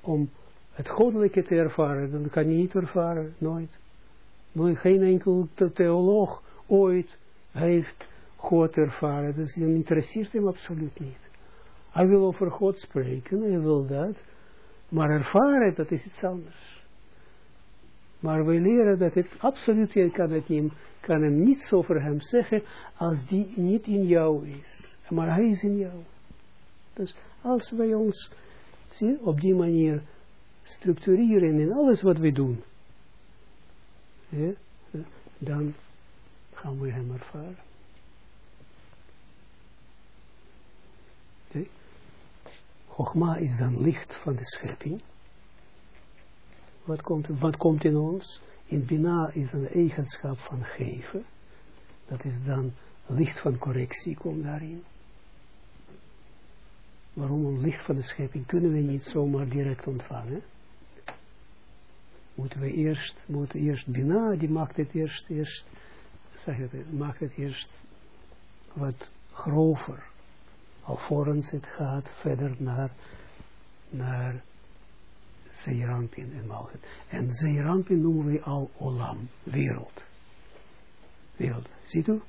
[SPEAKER 1] om het goddelijke te ervaren, dan kan je niet ervaren, nooit. geen enkel theoloog ooit heeft God ervaren, dus dat interesseert hem absoluut niet. Hij wil over God spreken, hij wil dat, Maar ervaren, dat is iets anders. Maar we leren dat het absoluut, je kan het niet, kan hem niets over hem zeggen, als die niet in jou is. Maar hij is in jou. Dus als wij ons zie, op die manier structureren in alles wat we doen, ja, dan gaan we hem ervaren. Is dan licht van de schepping. Wat komt, wat komt in ons? In Bina is een eigenschap van geven. Dat is dan licht van correctie, komt daarin. Waarom een licht van de schepping kunnen we niet zomaar direct ontvangen? Moeten we eerst, moeten eerst Bina, die maakt het eerst, eerst, zeg het, maakt het eerst wat grover. Alvorens het gaat verder naar, naar Zeerampin en Malchut. En Zeerampin noemen we al Olam, wereld. Wereld, ziet u?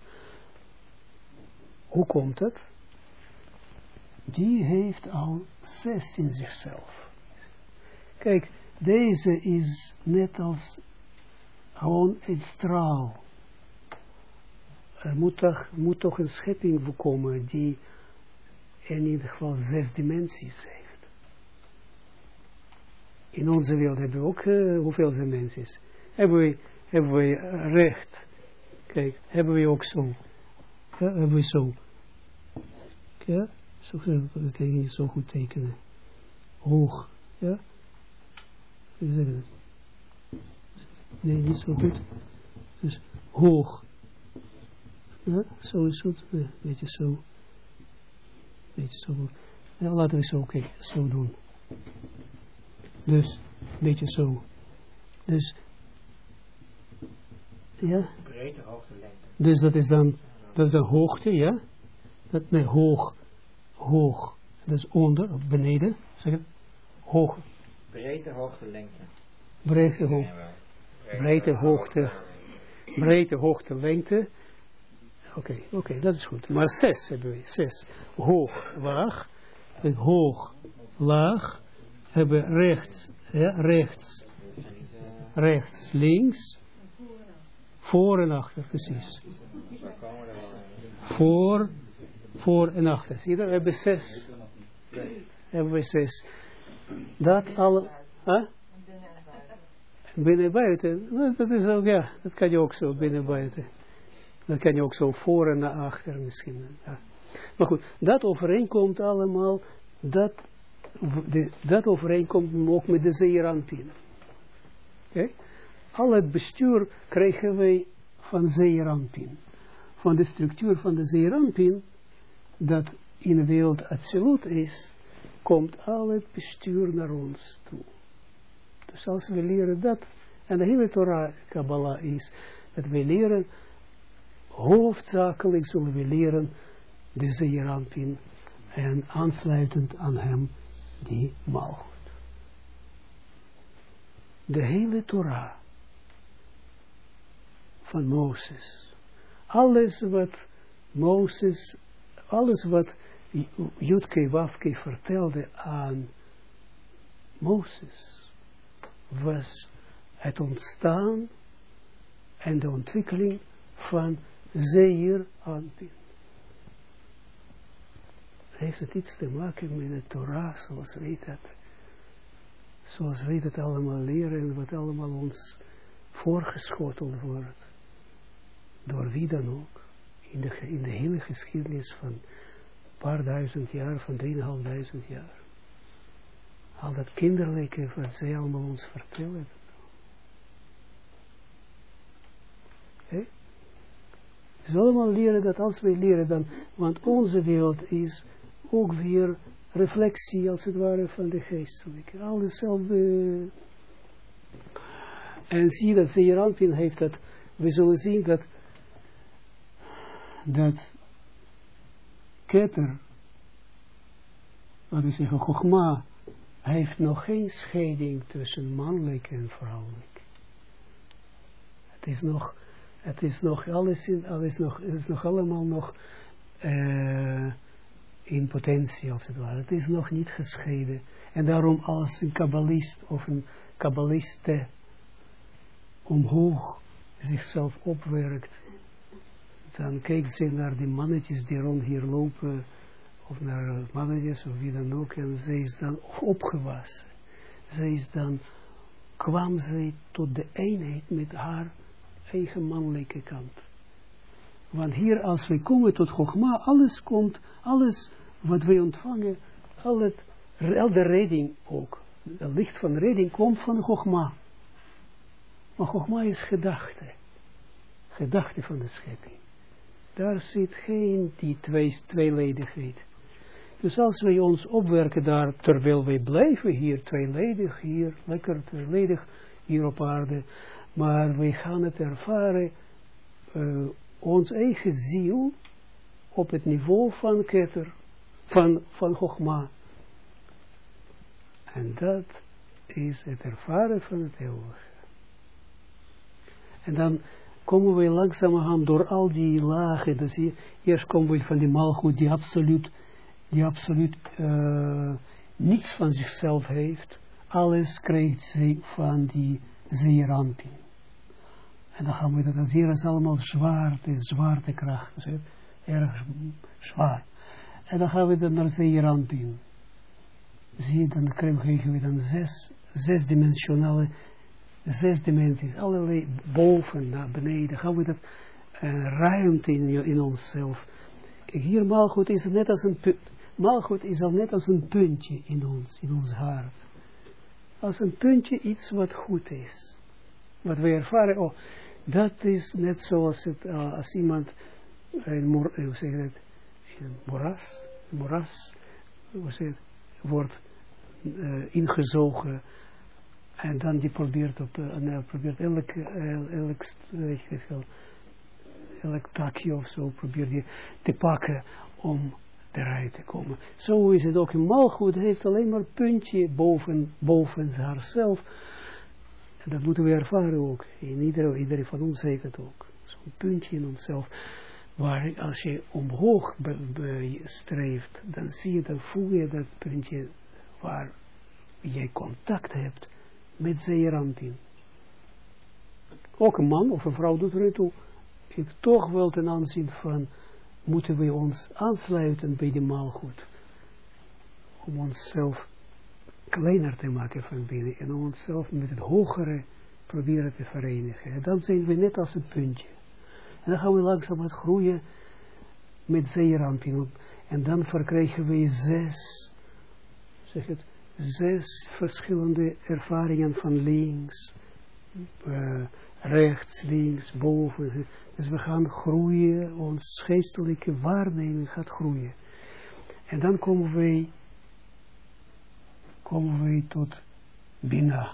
[SPEAKER 1] Hoe komt het? Die heeft al zes in zichzelf. Kijk, deze is net als gewoon een straal. Er moet toch, moet toch een schepping komen die in ieder geval zes dimensies heeft. In onze wereld hebben we ook uh, hoeveel dimensies. Hebben we, hebben we recht. Kijk, hebben we ook zo. Hebben we zo. Ja, zo kan niet zo goed tekenen. Hoog. Ja. Ik zeg het. Nee, niet zo goed. Dus hoog. Ja, zo is het. Een beetje zo. Beetje zo. Ja, laten we zo, oké, okay, zo doen. Dus, een beetje zo. Dus, ja.
[SPEAKER 2] Breedte, hoogte, lengte.
[SPEAKER 1] Dus dat is dan, dat is een hoogte, ja. Dat, nee, hoog, hoog. Dat is onder, of beneden, zeg het. Hoog.
[SPEAKER 2] Breedte, hoogte, lengte.
[SPEAKER 1] Breedte, hoogte. Breedte, hoogte. Breedte, hoogte, lengte. Oké, okay, oké, okay, dat is goed. Maar zes hebben we, zes. Hoog, laag. Hoog, laag hebben rechts, ja, rechts, rechts, links, voor en achter, precies. Voor, voor en achter. Zie je dat? We hebben zes. Hebben we zes. Dat alle, huh? binnen buiten, dat is ook, ja, dat kan je ook zo binnen buiten. Dat kan je ook zo voor en achter misschien. Ja. Maar goed, dat overeenkomt allemaal, dat dat overeenkomt ook met de Zeeranpin. Okay? Al het bestuur krijgen wij van Zeeranpin. Van de structuur van de Zeeranpin, dat in de wereld absoluut is, komt al het bestuur naar ons toe. Dus als we leren dat, en de hele Torah Kabbalah is, dat we leren, hoofdzakelijk zullen we leren de Zeeranpin en aansluitend aan hem die malgoed. De hele Torah van Mozes. Alles wat Mozes, alles wat Jutke Wafke vertelde aan Mozes, was het ontstaan en de ontwikkeling van Zeer Anpin heeft het iets te maken met de Torah, zoals wij dat, zoals wij dat allemaal leren en wat allemaal ons voorgeschoteld wordt. Door wie dan ook. In de, in de hele geschiedenis van paar duizend jaar, van drieënhalfduizend jaar. Al dat kinderlijke wat zij allemaal ons vertellen. Oké? Dus allemaal leren dat als wij leren dan, want onze wereld is ook weer reflectie als het ware van de geestelijke. Al dezelfde. En zie dat Zeeranpin heeft dat, we zullen zien dat, dat Keter, wat is zeggen, Chogma, heeft nog geen scheiding tussen mannelijk en vrouwelijk. Het is nog, het is nog alles in, alles nog, het is nog allemaal nog, uh, in potentie als het ware. Het is nog niet gescheiden. En daarom als een kabbalist of een kabbaliste omhoog zichzelf opwerkt, dan kijkt ze naar die mannetjes die rond hier lopen, of naar mannetjes of wie dan ook, en zij is dan opgewassen. Zij is dan, kwam zij tot de eenheid met haar eigen mannelijke kant. Want hier, als wij komen tot Chogma, alles komt, alles wat wij ontvangen, al, het, al de redding ook. Het licht van redding komt van Chogma. Maar Chogma is gedachte. Gedachte van de schepping. Daar zit geen die twee, tweeledigheid. Dus als wij ons opwerken daar, terwijl wij blijven hier, tweeledig, hier, lekker tweeledig, hier op aarde, maar wij gaan het ervaren, uh, ons eigen ziel, op het niveau van Keter, van, van Chogma. En dat is het ervaren van het eeuwige. En dan komen we langzamerhand door al die lagen. Dus hier, eerst komen we van die malgoed die absoluut, die absoluut uh, niets van zichzelf heeft. Alles krijgt ze van die zeeramping. En dan gaan we dat, dat zeer is allemaal zwaarte, zwaartekracht. Dus erg zwaar. En dan gaan we dan naar zeeramping. Zie dan krijgen we dan zes, zesdimensionale zes dimensies, allerlei boven naar beneden, gaan we dat uh, ruimte in, in onszelf. Kijk, hier maalgoed is net als een punt. Maalgoed is al net als een puntje in ons, in ons hart. Als een puntje iets wat goed is. Wat we ervaren, oh, dat is net zoals het, uh, als iemand, een mor, hoe dat, een moras, moras, hoe wordt ingezogen en dan die probeert op, uh, probeert elk, uh, elk, wel, elk takje of zo probeert je te pakken om eruit te komen. Zo is het ook in Malgoed, heeft alleen maar een puntje boven, boven haarzelf. En dat moeten we ervaren ook. En iedereen, van ons heeft het ook. Zo'n puntje in onszelf. Waar als je omhoog streeft, dan zie je, dan voel je dat puntje waar je contact hebt met zeerampin. Ook een man of een vrouw doet er toe. Ik toch wel ten aanzien van, moeten we ons aansluiten bij de maalgoed. Om onszelf kleiner te maken van binnen. En om onszelf met het hogere proberen te verenigen. En dan zijn we net als een puntje. En dan gaan we langzaam wat groeien met zeeramping. En dan verkrijgen we zes, zeg het, zes verschillende ervaringen van links, uh, rechts, links, boven. Dus we gaan groeien, ons geestelijke waarneming gaat groeien. En dan komen wij, komen wij tot Bina.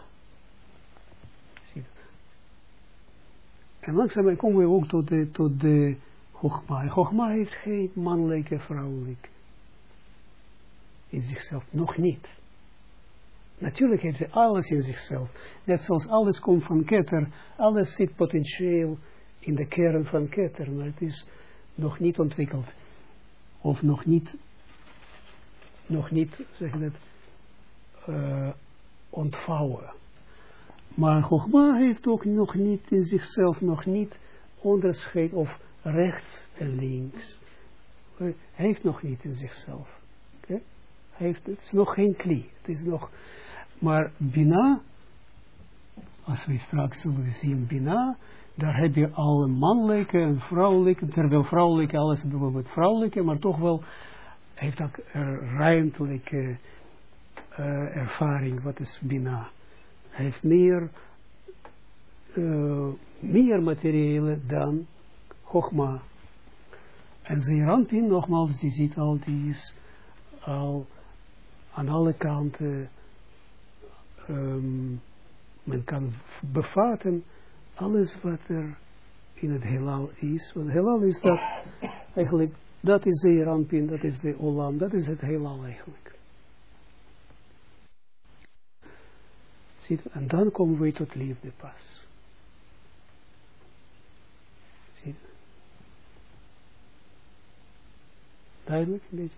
[SPEAKER 1] En langzaam komen we ook tot de, tot de Chogma. Chogma heeft geen mannelijke, vrouwelijke. In zichzelf nog niet. Natuurlijk heeft hij alles in zichzelf. Net zoals alles komt van Keter, alles zit potentieel in de kern van Keter, maar het is nog niet ontwikkeld. Of nog niet, nog niet, zeg dat, uh, ontvouwen. Maar Chogma heeft ook nog niet in zichzelf, nog niet onderscheid of rechts en links. Hij heeft nog niet in zichzelf. Heeft, het is nog geen klie. Het is nog maar Bina, als we straks zullen zien Bina, daar heb je al een mannelijke en vrouwelijke, terwijl vrouwelijke, alles bijvoorbeeld vrouwelijke, maar toch wel heeft ook ruimtelijke uh, ervaring, wat is Bina. Hij heeft meer, uh, meer materiële dan Chogma. En Zeranpin, nogmaals, die ziet al, die is al aan alle kanten um, men kan bevatten alles wat er in het heelal is. Want heelal is dat eigenlijk, dat is de Rampin, dat is de Olam, dat is het heelal eigenlijk. Ziet, en dan komen we tot liefde pas. Ziet. Duidelijk een beetje?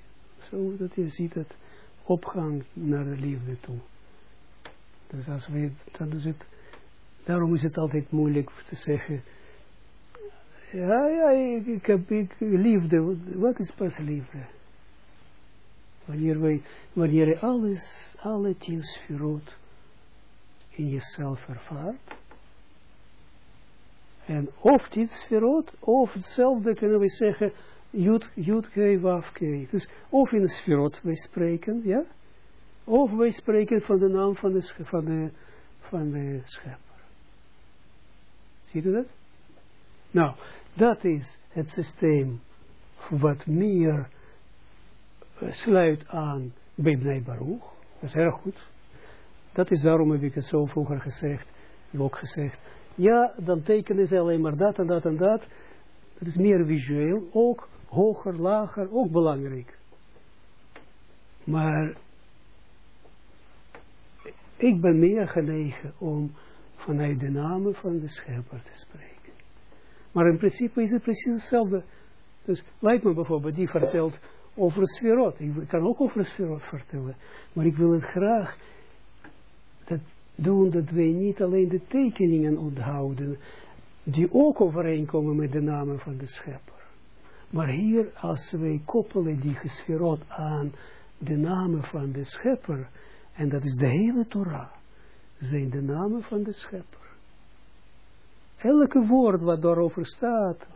[SPEAKER 1] zo dat je ziet het opgang naar de liefde toe. Dus als we, dan is daarom is het altijd moeilijk te zeggen, ja, ja, ik, heb liefde, wat is pas liefde? Wanneer, wij, wanneer alles, alle tien sferot in jezelf ervaart, en of dit sferot, of hetzelfde kunnen we zeggen, Jud, Jud, K, Waf. Dus of in sferot wij spreken, ja, of wij spreken van de naam van de, van de, van de schepper. Ziet u dat? Nou, dat is het systeem wat meer sluit aan bij Bnei Baruch. Dat is erg goed. Dat is daarom heb ik het zo vroeger gezegd, ook gezegd. Ja, dan tekenen ze alleen maar dat en dat en dat. Dat is meer visueel, ook hoger, lager, ook belangrijk. Maar ik ben meer genegen om vanuit de namen van de schepper te spreken. Maar in principe is het precies hetzelfde. Dus lijkt me bijvoorbeeld, die vertelt over sferot. Ik kan ook over sferot vertellen. Maar ik wil het graag dat doen dat wij niet alleen de tekeningen onthouden, die ook overeenkomen met de namen van de schepper. Maar hier, als wij koppelen die gesferot aan de namen van de schepper, en dat is de hele Torah, zijn de namen van de schepper. Elke woord wat daarover staat,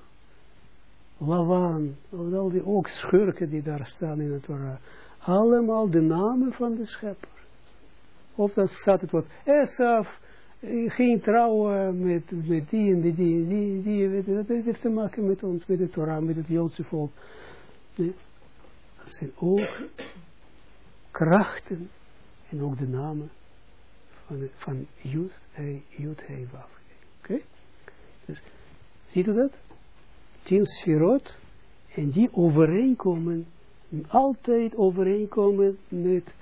[SPEAKER 1] Lavan, al die ook schurken die daar staan in het Torah, allemaal de namen van de schepper. Of dan staat het wat, Esaf, geen trouwen met, met die en die, die, die, die, dat heeft te maken met ons, met de Torah, met het Joodse volk. Dat zijn ook krachten en ook de namen van, van He, Waf. Oké? Dus, ziet u dat? Tien sferot, en die overeenkomen, altijd overeenkomen met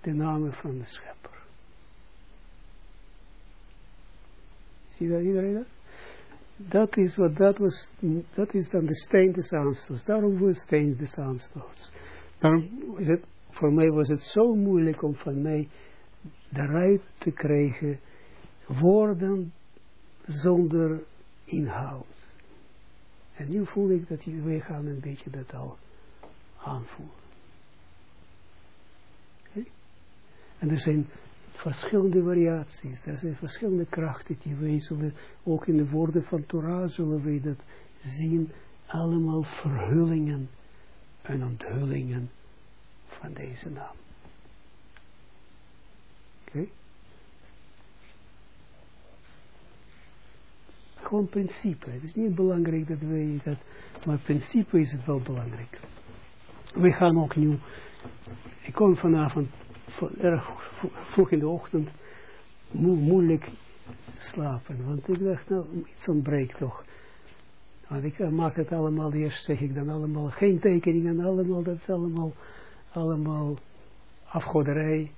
[SPEAKER 1] de namen van de schepper. Zie dat iedereen dat? Dat is wat, dat was, dat is dan de steen des aanstoots. Daarom was steen des aanstoots. Daarom is het, voor mij was het zo moeilijk om van mij eruit te krijgen woorden zonder inhoud. En nu voel ik dat wij gaan een beetje dat al aanvoelen. En er zijn verschillende variaties, er zijn verschillende krachten die wij zullen, ook in de woorden van Torah zullen wij dat zien, allemaal verhullingen en onthullingen van deze naam. Oké? Gewoon principe. Het is niet belangrijk dat wij dat, maar principe is het wel belangrijk. We gaan ook nu, ik kom vanavond erg vroeg in de ochtend mo moeilijk slapen. Want ik dacht, nou, iets ontbreekt toch. Want ik maak het allemaal, eerst zeg ik dan allemaal, geen tekeningen, allemaal, dat is allemaal, allemaal afgoderij,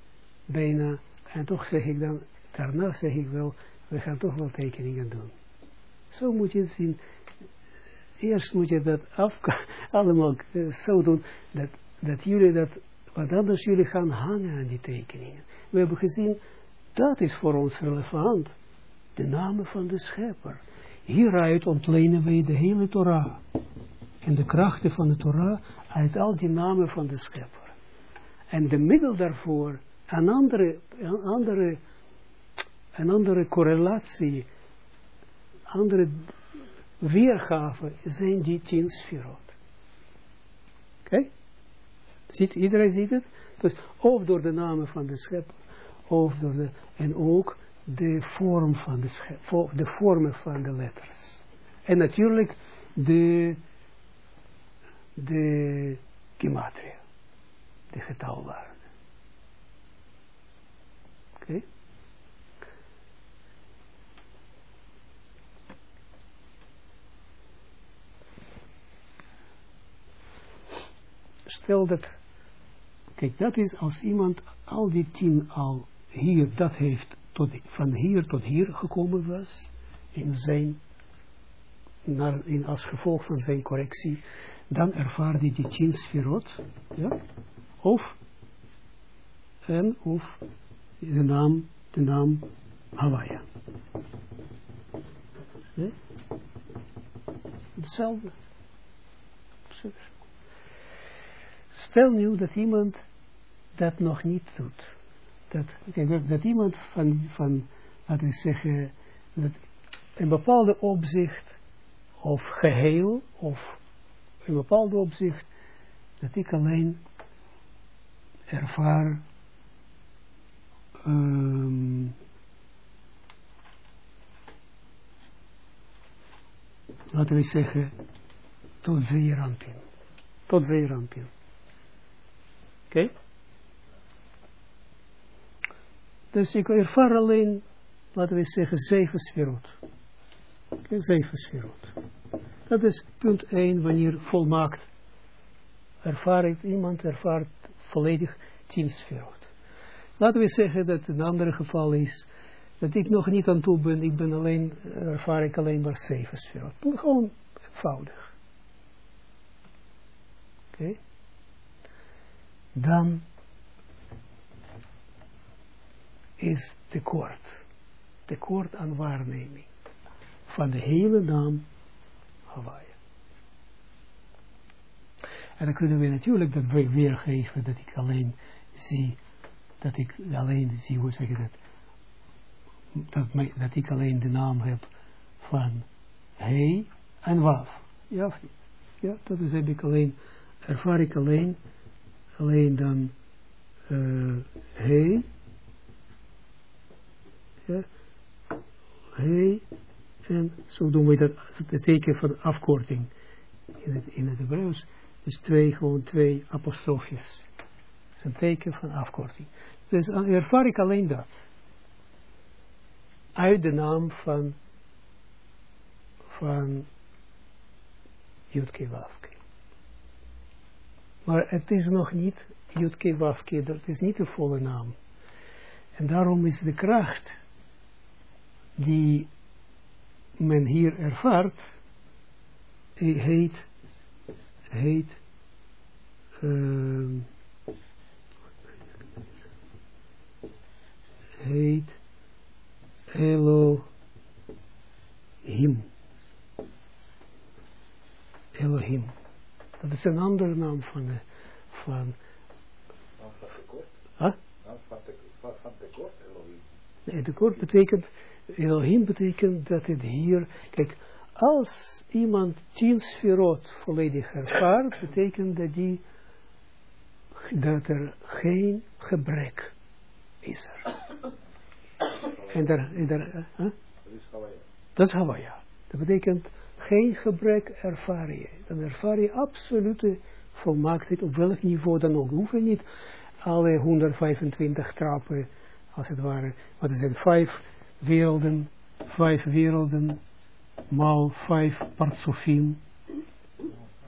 [SPEAKER 1] bijna. En toch zeg ik dan, daarna zeg ik wel, we gaan toch wel tekeningen doen. Zo moet je het zien. Eerst moet je dat af, allemaal uh, zo doen, dat, dat jullie dat want anders jullie gaan hangen aan die tekeningen. We hebben gezien, dat is voor ons relevant. De namen van de schepper. Hieruit ontlenen wij de hele Torah. En de krachten van de Torah uit al die namen van de schepper. En de middel daarvoor, een andere, een andere, een andere correlatie, andere weergave zijn die tien sferot. Oké? Ziet, iedereen ziet het? Dus of door de namen van de schepper, of door de, en ook de vorm van de schepper, de vormen van de letters. En natuurlijk de, de gematria, de getalwaarde. Oké? Stel dat Kijk, dat is als iemand al die tien al hier, dat heeft, tot, van hier tot hier gekomen was, in zijn, naar, in, als gevolg van zijn correctie, dan ervaar je die tien sferot, ja, of, en of de naam, de naam Hawaii. Hetzelfde. Stel nu dat iemand dat nog niet doet. Dat, dat, dat iemand van, van, laten we zeggen, dat een bepaalde opzicht, of geheel, of een bepaalde opzicht, dat ik alleen ervaar um, laten we zeggen, tot zeerampin. Tot zeerampin. Oké? Dus ik ervaar alleen, laten we zeggen, zeven sferot. Okay, zeven sferot. Dat is punt 1, wanneer volmaakt ervaar ik, iemand ervaart volledig tien sferot. Laten we zeggen dat een ander geval is, dat ik nog niet aan toe ben, ik ben alleen, ervaar ik alleen maar zeven sferot. Gewoon eenvoudig. Oké. Dan is tekort. Tekort aan waarneming. Van de hele naam Hawaii. En dan kunnen we natuurlijk dat weergeven dat ik alleen zie, dat ik alleen zie, hoe zeg je dat, dat, dat ik alleen de naam heb van hij en waf. Ja, ja, dat is heb ik alleen, ervaar ik alleen, alleen dan uh, hij, ja, hij, en zo doen we dat, het teken van afkorting in het, in het Hebreeuws, dus twee, gewoon twee apostrofjes. Dat is een teken van afkorting. Dus ervaar ik alleen dat uit de naam van, van Jutke Wafke. Maar het is nog niet Jutke Wafke, dat is niet de volle naam. En daarom is de kracht die men hier ervaart, heet, heet, uh, heet Elohim. Elohim. Dat is een andere naam van de, van... Huh? Nee, tekort betekent, Elohim betekent dat het hier, kijk, als iemand tien sferot volledig ervaart, betekent dat die, dat er geen gebrek is er. En daar, en daar huh?
[SPEAKER 3] Dat is Hawaii.
[SPEAKER 1] Dat is betekent geen gebrek ervaar je. Dan ervaar je absolute volmaaktheid op welk niveau dan ook. Hoef je niet alle 125 trappen, als het ware. Want er zijn vijf werelden, vijf werelden, maal vijf partsofim.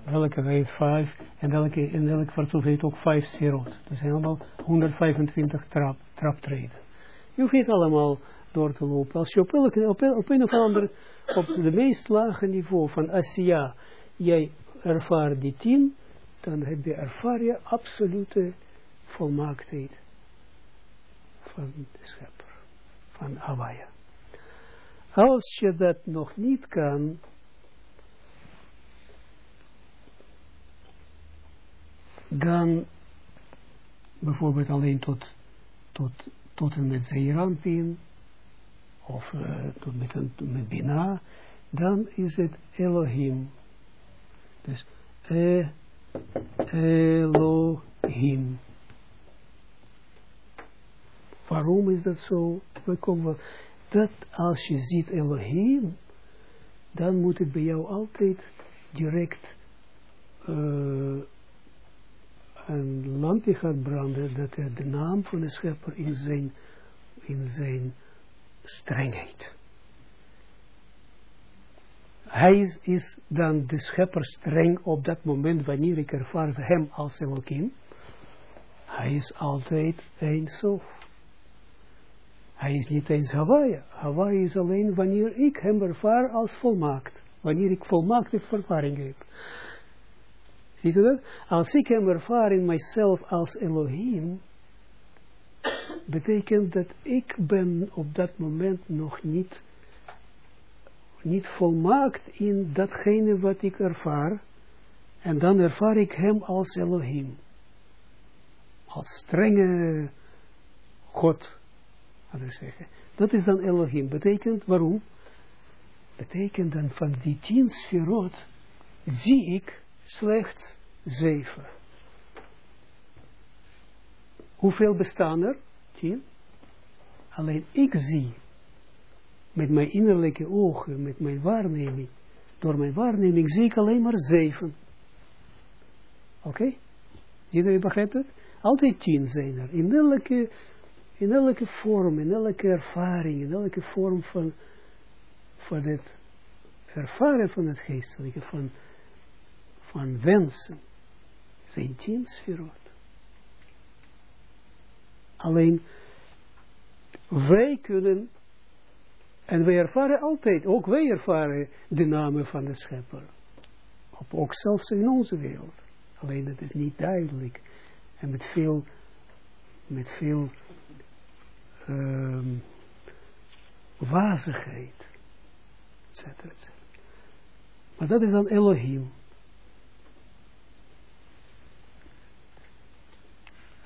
[SPEAKER 1] Elke heeft vijf, en elke, in elk partsof heeft ook vijf sferot. Dat zijn allemaal 125 trap, traptreden. Je hoeft niet allemaal door te lopen. Als je op, op, op een of ander, op de meest lage niveau van Asia, jij ervaart die tien, dan heb je, ervaar je absolute volmaaktheid van de schepper, van Hawaii. Als je dat nog niet kan, dan bijvoorbeeld alleen tot, tot, tot en met of uh, tot met, een, met Bina, dan is het Elohim. Dus e, Elohim. Waarom is dat zo? We komen dat als je ziet Elohim, dan moet het bij jou altijd direct uh, een lampje gaat branden, dat er de naam van de schepper in zijn, in zijn strengheid. Hij is, is, dan de schepper streng op dat moment wanneer ik ervaar hem als Elohim. Hij is altijd een sof. Hij is niet eens Hawaii. Hawaii is alleen wanneer ik hem ervaar als volmaakt. Wanneer ik volmaakte ervaring heb. Ziet u dat? Als ik hem ervaar in mijzelf als Elohim, betekent dat ik ben op dat moment nog niet, niet volmaakt in datgene wat ik ervaar. En dan ervaar ik hem als Elohim. Als strenge God, Dat is dan Elohim. Betekent, waarom? Betekent dan van die tien sferot zie ik slechts zeven. Hoeveel bestaan er? Tien. Alleen ik zie met mijn innerlijke ogen, met mijn waarneming, door mijn waarneming zie ik alleen maar zeven. Oké? Okay? Iedereen begrijpt het? Altijd tien zijn er. In elke, in elke vorm, in elke ervaring, in elke vorm van, van het ervaren van het geestelijke, van, van wensen, zijn tien sferot. Alleen, wij kunnen, en wij ervaren altijd, ook wij ervaren de namen van de schepper. Ook zelfs in onze wereld. Alleen het is niet duidelijk. En met veel, met veel um, wazigheid. Etcetera. Maar dat is dan Elohim.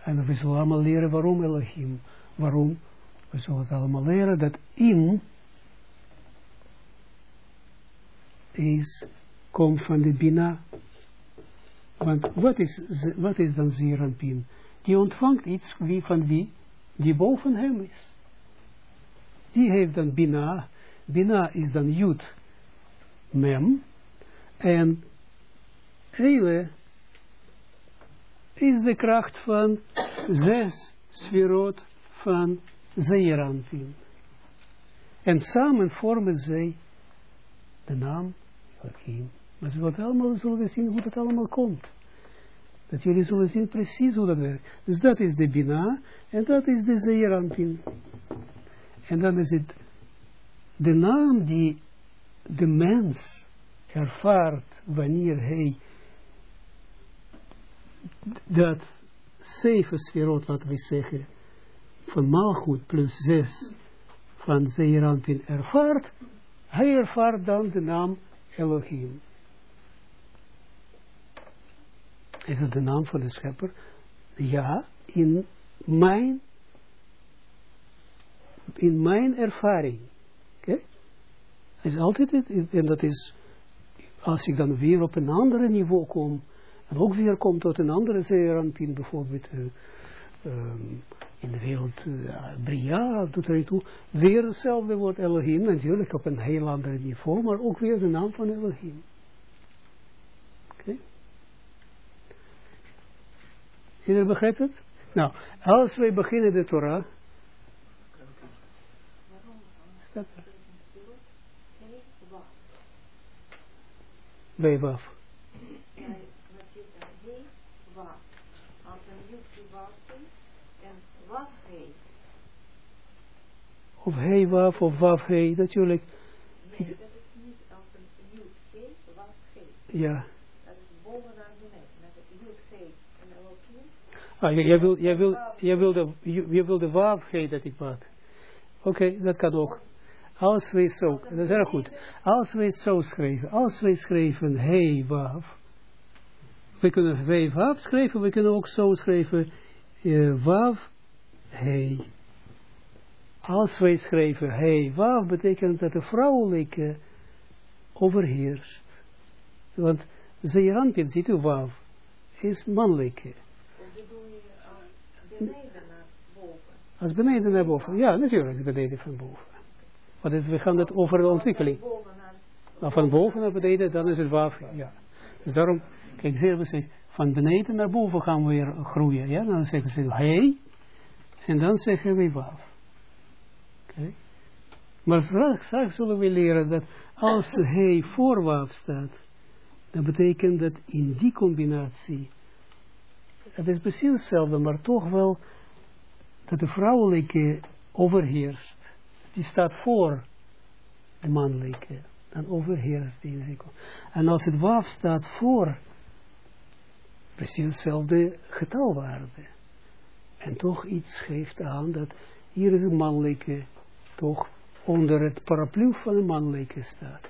[SPEAKER 1] En we zullen allemaal leren waarom Elohim. Waarom? We zullen het allemaal leren dat in is, komt van de Bina. Want wat is, wat is dan Zeranpin? Die ontvangt iets wie, van wie? Die boven hem is. Die heeft dan Bina. Bina is dan Jud Mem. En Eile is de kracht van zes sferot van Zeeranpin. En samen vormen zij de naam Elohim. Maar ze zullen allemaal zullen we zien hoe dat allemaal komt. Dat jullie zullen zien precies hoe dat werkt. Dus dat is de Bina en dat is de Zeeranpin. En dan is het de naam die de mens ervaart wanneer hij dat zeven sferot, laten we zeggen, van Malchut plus zes van Zeeranpin ervaart, hij ervaart dan de naam Elohim. Is het de naam van de schepper? Ja, in mijn, in mijn ervaring. Okay? Is altijd het, en dat is, als ik dan weer op een ander niveau kom, en ook weer komt tot een andere zeeranpin, bijvoorbeeld uh, um, in de wereld uh, Bria, doet er toe, weer hetzelfde woord Elohim, natuurlijk op een heel ander niveau, maar ook weer de naam van Elohim. Oké? Okay. Iedereen begrijpt het? Nou, als wij beginnen de Torah, staat er. Bij waf. Of hei waf of waf hei, natuurlijk.
[SPEAKER 4] Nee, dat is niet als een G, waf G.
[SPEAKER 1] Ja.
[SPEAKER 4] Dat is boven naar beneden. Met het jut G en Elohim.
[SPEAKER 1] Ah, jij wil, jij wil, jij wil de, jij wil de dat ik maak. Oké, dat kan ook. Als wij zo, dat is erg goed. Als wij het zo schrijven, als wij schrijven hei waf, we kunnen hei waf schrijven, we kunnen ook zo schrijven uh, waf hei. Als wij schrijven hei waf, betekent dat de vrouwelijke overheerst. Want zeeranpin, ziet u waf, is mannelijke.
[SPEAKER 4] Dat als beneden naar boven.
[SPEAKER 1] Als beneden naar boven, ja natuurlijk, beneden van boven. Dus we gaan het over de ontwikkeling. Van boven naar beneden, dan is het waf. Ja. Dus daarom, kijk, zeggen we van beneden naar boven gaan we weer groeien. Ja? Dan zeggen ze, hey, en dan zeggen we waf. Maar straks, straks zullen we leren dat als hij voor waf staat, dan betekent dat in die combinatie, het is precies hetzelfde, maar toch wel dat de vrouwelijke overheerst die staat voor de mannelijke, dan overheerst die En als het waf staat voor precies hetzelfde getalwaarde. En toch iets geeft aan dat hier is een mannelijke, toch onder het paraplu van een mannelijke staat.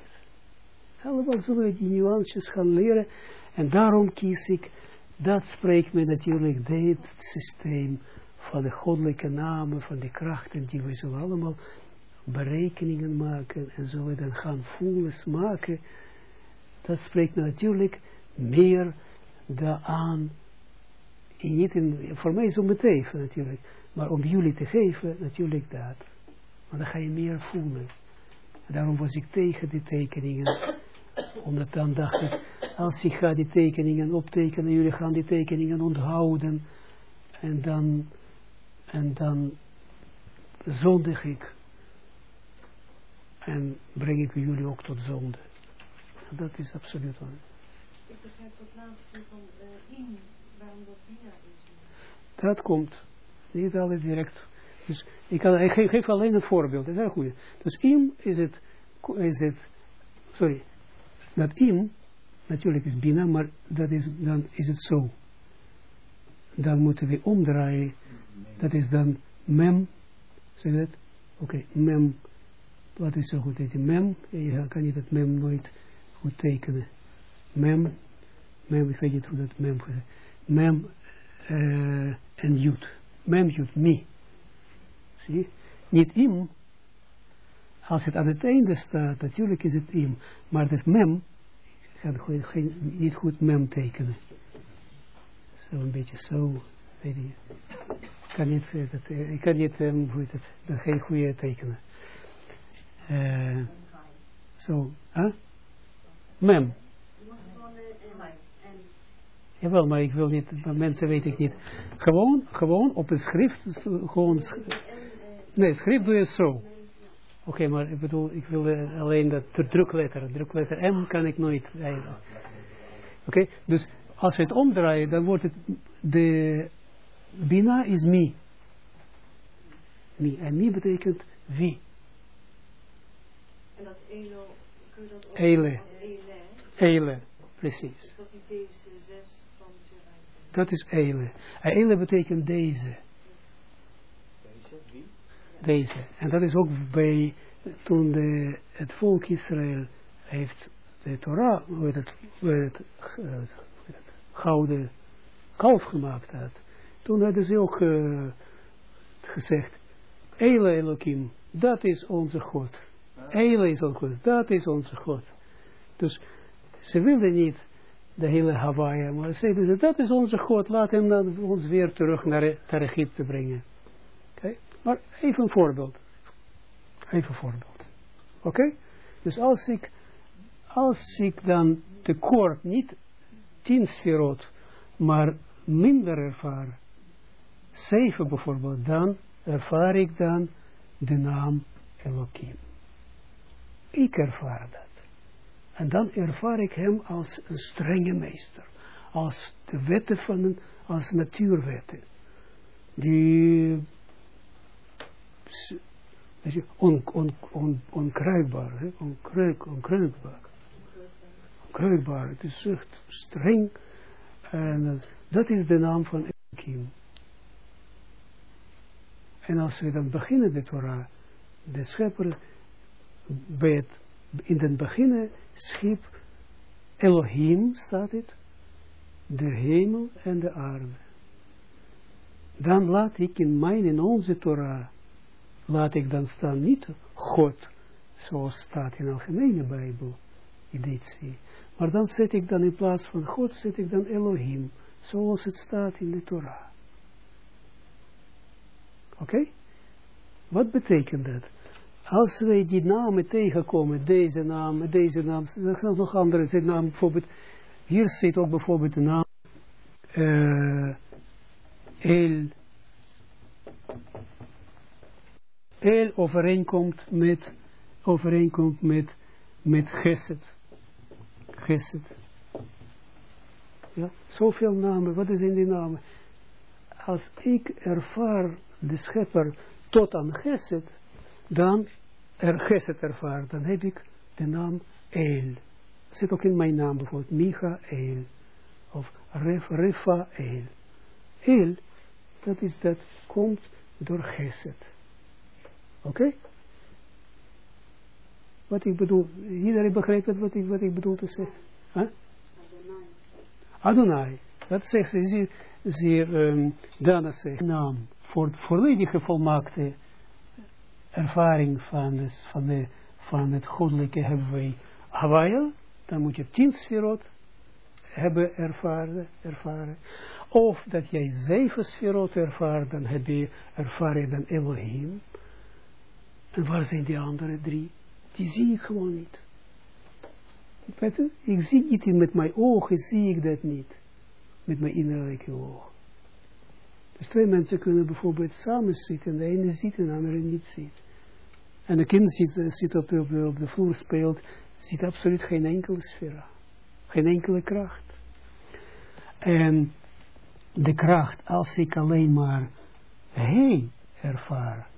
[SPEAKER 1] Is allemaal we die nuances gaan leren. En daarom kies ik, dat spreekt me natuurlijk dit systeem van de goddelijke namen, van de krachten, die we zullen allemaal berekeningen maken en zullen dan gaan voelen, smaken. Dat spreekt me natuurlijk meer daaraan, niet voor mij is om het even natuurlijk, maar om jullie te geven, natuurlijk dat. Want dan ga je meer voelen. Daarom was ik tegen die tekeningen. Omdat dan dacht ik, als ik ga die tekeningen optekenen, jullie gaan die tekeningen onthouden. En dan, en dan zondig ik. En breng ik jullie ook tot zonde. Dat is absoluut waar.
[SPEAKER 4] Ik begrijp dat laatste van uh, in, waarom dat Bina is.
[SPEAKER 1] Dat komt. Niet alles direct. Dus ik, kan, ik geef, alleen een voorbeeld. Dat is heel goed. Dus im is het, is het, sorry, dat im, natuurlijk is bina, maar dat is, dan is het zo. Dan moeten we omdraaien. Dat is dan mem, zeg dat? Oké, mem, wat is zo goed mem, je kan niet het mem nooit goed tekenen. Mem, mem, ik weet niet hoe dat mem. Mem uh, en jut. Mem jut, mi. Zie Niet im. Als het aan het einde staat, natuurlijk is het im. Maar het is mem. Ik ga geen, niet goed mem tekenen. Zo een beetje zo. Weet je. Ik kan niet, dat, ik kan niet, um, hoe het, dat geen goede tekenen. Uh, zo, huh? Mem. Jawel, maar ik wil niet, mensen weet ik niet. Gewoon, gewoon op een schrift, gewoon, nee, schrift doe je zo. Oké, maar ik bedoel, ik wil alleen dat de drukletter, drukletter M kan ik nooit. Oké, dus als we het omdraaien, dan wordt het, de bina is mi. Mi, en mi betekent wie.
[SPEAKER 4] En dat elo, kun je dat ook
[SPEAKER 1] Ele.
[SPEAKER 4] ele,
[SPEAKER 1] precies.
[SPEAKER 4] dat die deze zes van Zerai.
[SPEAKER 1] Dat is. En eile betekent deze.
[SPEAKER 3] Deze?
[SPEAKER 1] Deze. En dat is ook bij, toen de, het volk Israël heeft de Torah, heet het, eh, het, gouden kalf gemaakt had. Toen hadden ze ook eh, gezegd, Eile Elohim, dat is onze God. Eile is onze God, dat is onze God. Dus ze wilden niet de hele Hawaii, maar zeiden ze, dat is onze God, laat hem dan ons weer terug naar, naar Egypte brengen. Maar even een voorbeeld. Even een voorbeeld. Oké? Dus als ik, als ik dan tekort, niet tien sferot, maar minder ervaar, zeven bijvoorbeeld, dan ervaar ik dan de naam Elohim. Ik ervaar dat. En dan ervaar ik hem als een strenge meester. Als de wetten van als natuurwetten. Die on, on, on, onkruikbaar, hè? Onkruik, onkruikbaar. Onkruikbaar, het is echt streng. En dat is de naam van Elohim. En als we dan beginnen de Torah, de schepper, bij in het beginnen schiep Elohim, staat het, de hemel en de aarde. Dan laat ik in mijn, in onze Torah, laat ik dan staan niet God, zoals staat in de algemene Bijbel. Maar dan zet ik dan in plaats van God, zet ik dan Elohim, zoals het staat in de Torah. Oké? Wat betekent dat? Als wij die namen tegenkomen, deze naam, deze naam, er zijn nog andere zijn naam, bijvoorbeeld, hier zit ook bijvoorbeeld de naam uh, El. El overeenkomt met, overeenkomt met, met Geset. Geset. Ja, zoveel namen, wat is in die namen? Als ik ervaar de schepper tot aan Geset, dan er Geset ervaar, dan heb ik de naam El. Zit ook in mijn naam bijvoorbeeld, Michael. Of ref, Rafael. El, dat is dat, komt door Geset. Oké? Wat ik bedoel, iedereen begrijpt wat ik, wat ik bedoel te zeggen? Huh? Adonai. Dat zegt ze zeer, zeer um, Dana zegt. Naam voor volledige volmaakte ervaring van, het, van, de, van het goddelijke hebben wij Hawaii. Dan moet je tien sferot hebben ervaren, ervaren. Of dat jij zeven sferot ervaart, dan heb je ervaren dan Elohim. En waar zijn die andere drie? Die zie ik gewoon niet. Ik zie niet met mijn ogen, zie ik dat niet. Met mijn innerlijke ogen. Dus twee mensen kunnen bijvoorbeeld samen zitten. En de ene ziet en de andere niet ziet. En een kind zit, zit op, de, op, de, vloer speelt, ziet absoluut geen enkele sfera. Geen enkele kracht. En de kracht, als ik alleen maar hij ervaar.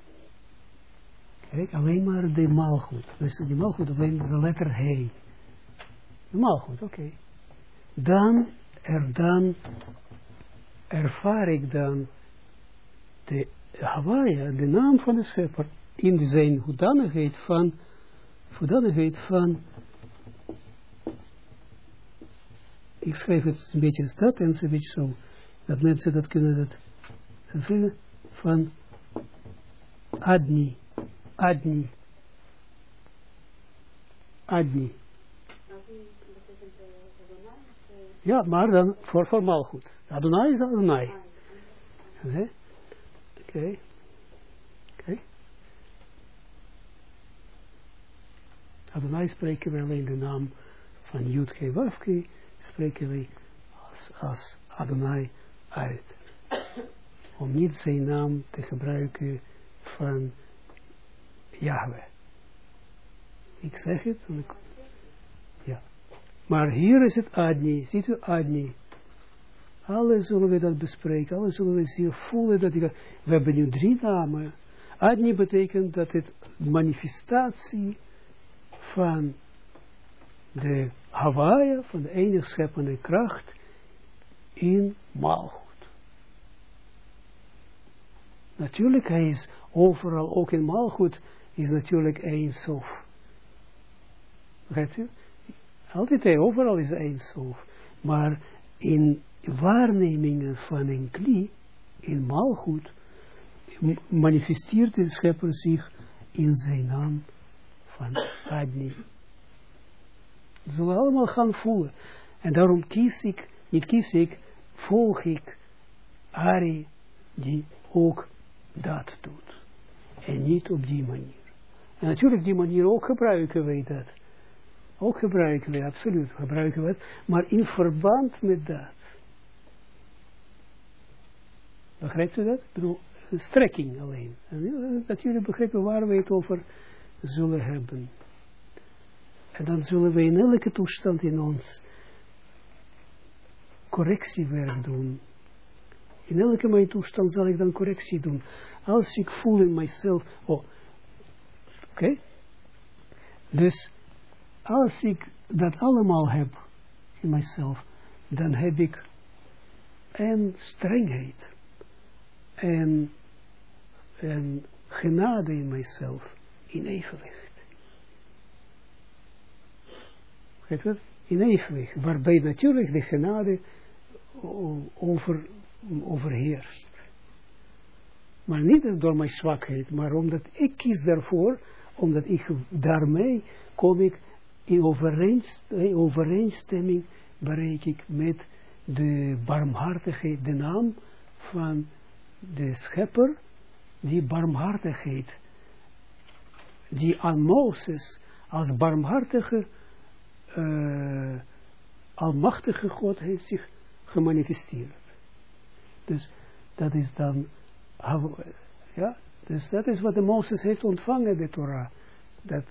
[SPEAKER 1] Kijk, alleen maar de maalgoed. Dus de maalgoed, alleen de letter hij. De maalgoed, oké. Dan, er dan, ervaar ik dan de Hawaii, de naam van de schepper, in zijn hoedanigheid van, hoedanigheid van, ik schrijf het een beetje dat en een beetje zo, dat mensen dat kunnen dat vinden, van Adni, Adni, Adni. Ja, maar dan voor formaal goed. Adonai is Adonai. Oké. Oké. Oké. Adonai spreken we alleen de naam van Jutke Wafke, spreken we als, als Adonai uit. Om niet zijn naam te gebruiken van Yahweh. Ik zeg het. Ja. Maar hier is het Adni. Ziet u Adni? Alles zullen we dat bespreken. Alles zullen we zien voelen. Dat ik, we hebben nu drie namen. Adni betekent dat het manifestatie van de Hawaii, van de enige scheppende kracht in maalgoed. Natuurlijk, hij is overal, ook in maalgoed, is natuurlijk één sof. Begrijpt u? Altijd, overal is één sof. Maar in waarnemingen van een kli, in maalgoed, manifesteert de schepper zich in zijn naam van Adni. Zullen we allemaal gaan voelen. En daarom kies ik, niet kies ik, volg ik Ari die ook dat doet. En niet op die manier. En natuurlijk die manier ook gebruiken wij dat. Ook gebruiken we, absoluut gebruiken we het, maar in verband met dat. Begrijpt u dat? Een strekking alleen. En natuurlijk begrijpen waar we het over zullen hebben. En dan zullen we in elke toestand in ons correctiewerk doen. In elke mijn toestand zal ik dan correctie doen. Als ik voel in mijzelf, oh, oké. Dus, als ik dat allemaal heb in mijzelf, dan heb ik en strengheid en, en genade in mijzelf in evenwicht. Weet je In evenwicht, waarbij natuurlijk de genade over, overheerst. Maar niet door mijn zwakheid, maar omdat ik kies daarvoor, omdat ik daarmee kom ik in overeenstemming, bereik ik met de barmhartigheid, de naam van de schepper, die barmhartigheid, die aan Mozes als barmhartige, uh, almachtige God heeft zich gemanifesteerd. Dus dat is dan, ja, dus dat is wat de Mozes heeft ontvangen, de Torah. Dat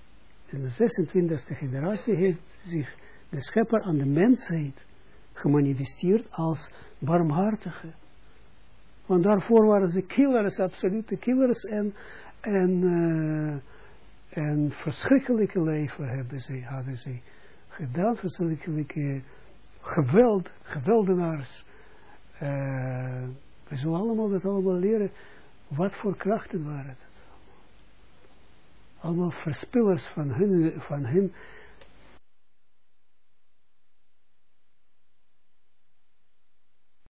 [SPEAKER 1] in de 26e generatie heeft zich de schepper aan de mensheid gemanifesteerd als barmhartige. Want daarvoor waren ze killers, absolute killers en, en, uh, en verschrikkelijke leven hebben ze, hadden ze gedaan, verschrikkelijke geweld, geweldenaars. eh, we zullen allemaal dat allemaal leren. Wat voor krachten waren het? Allemaal verspillers van hun, van hun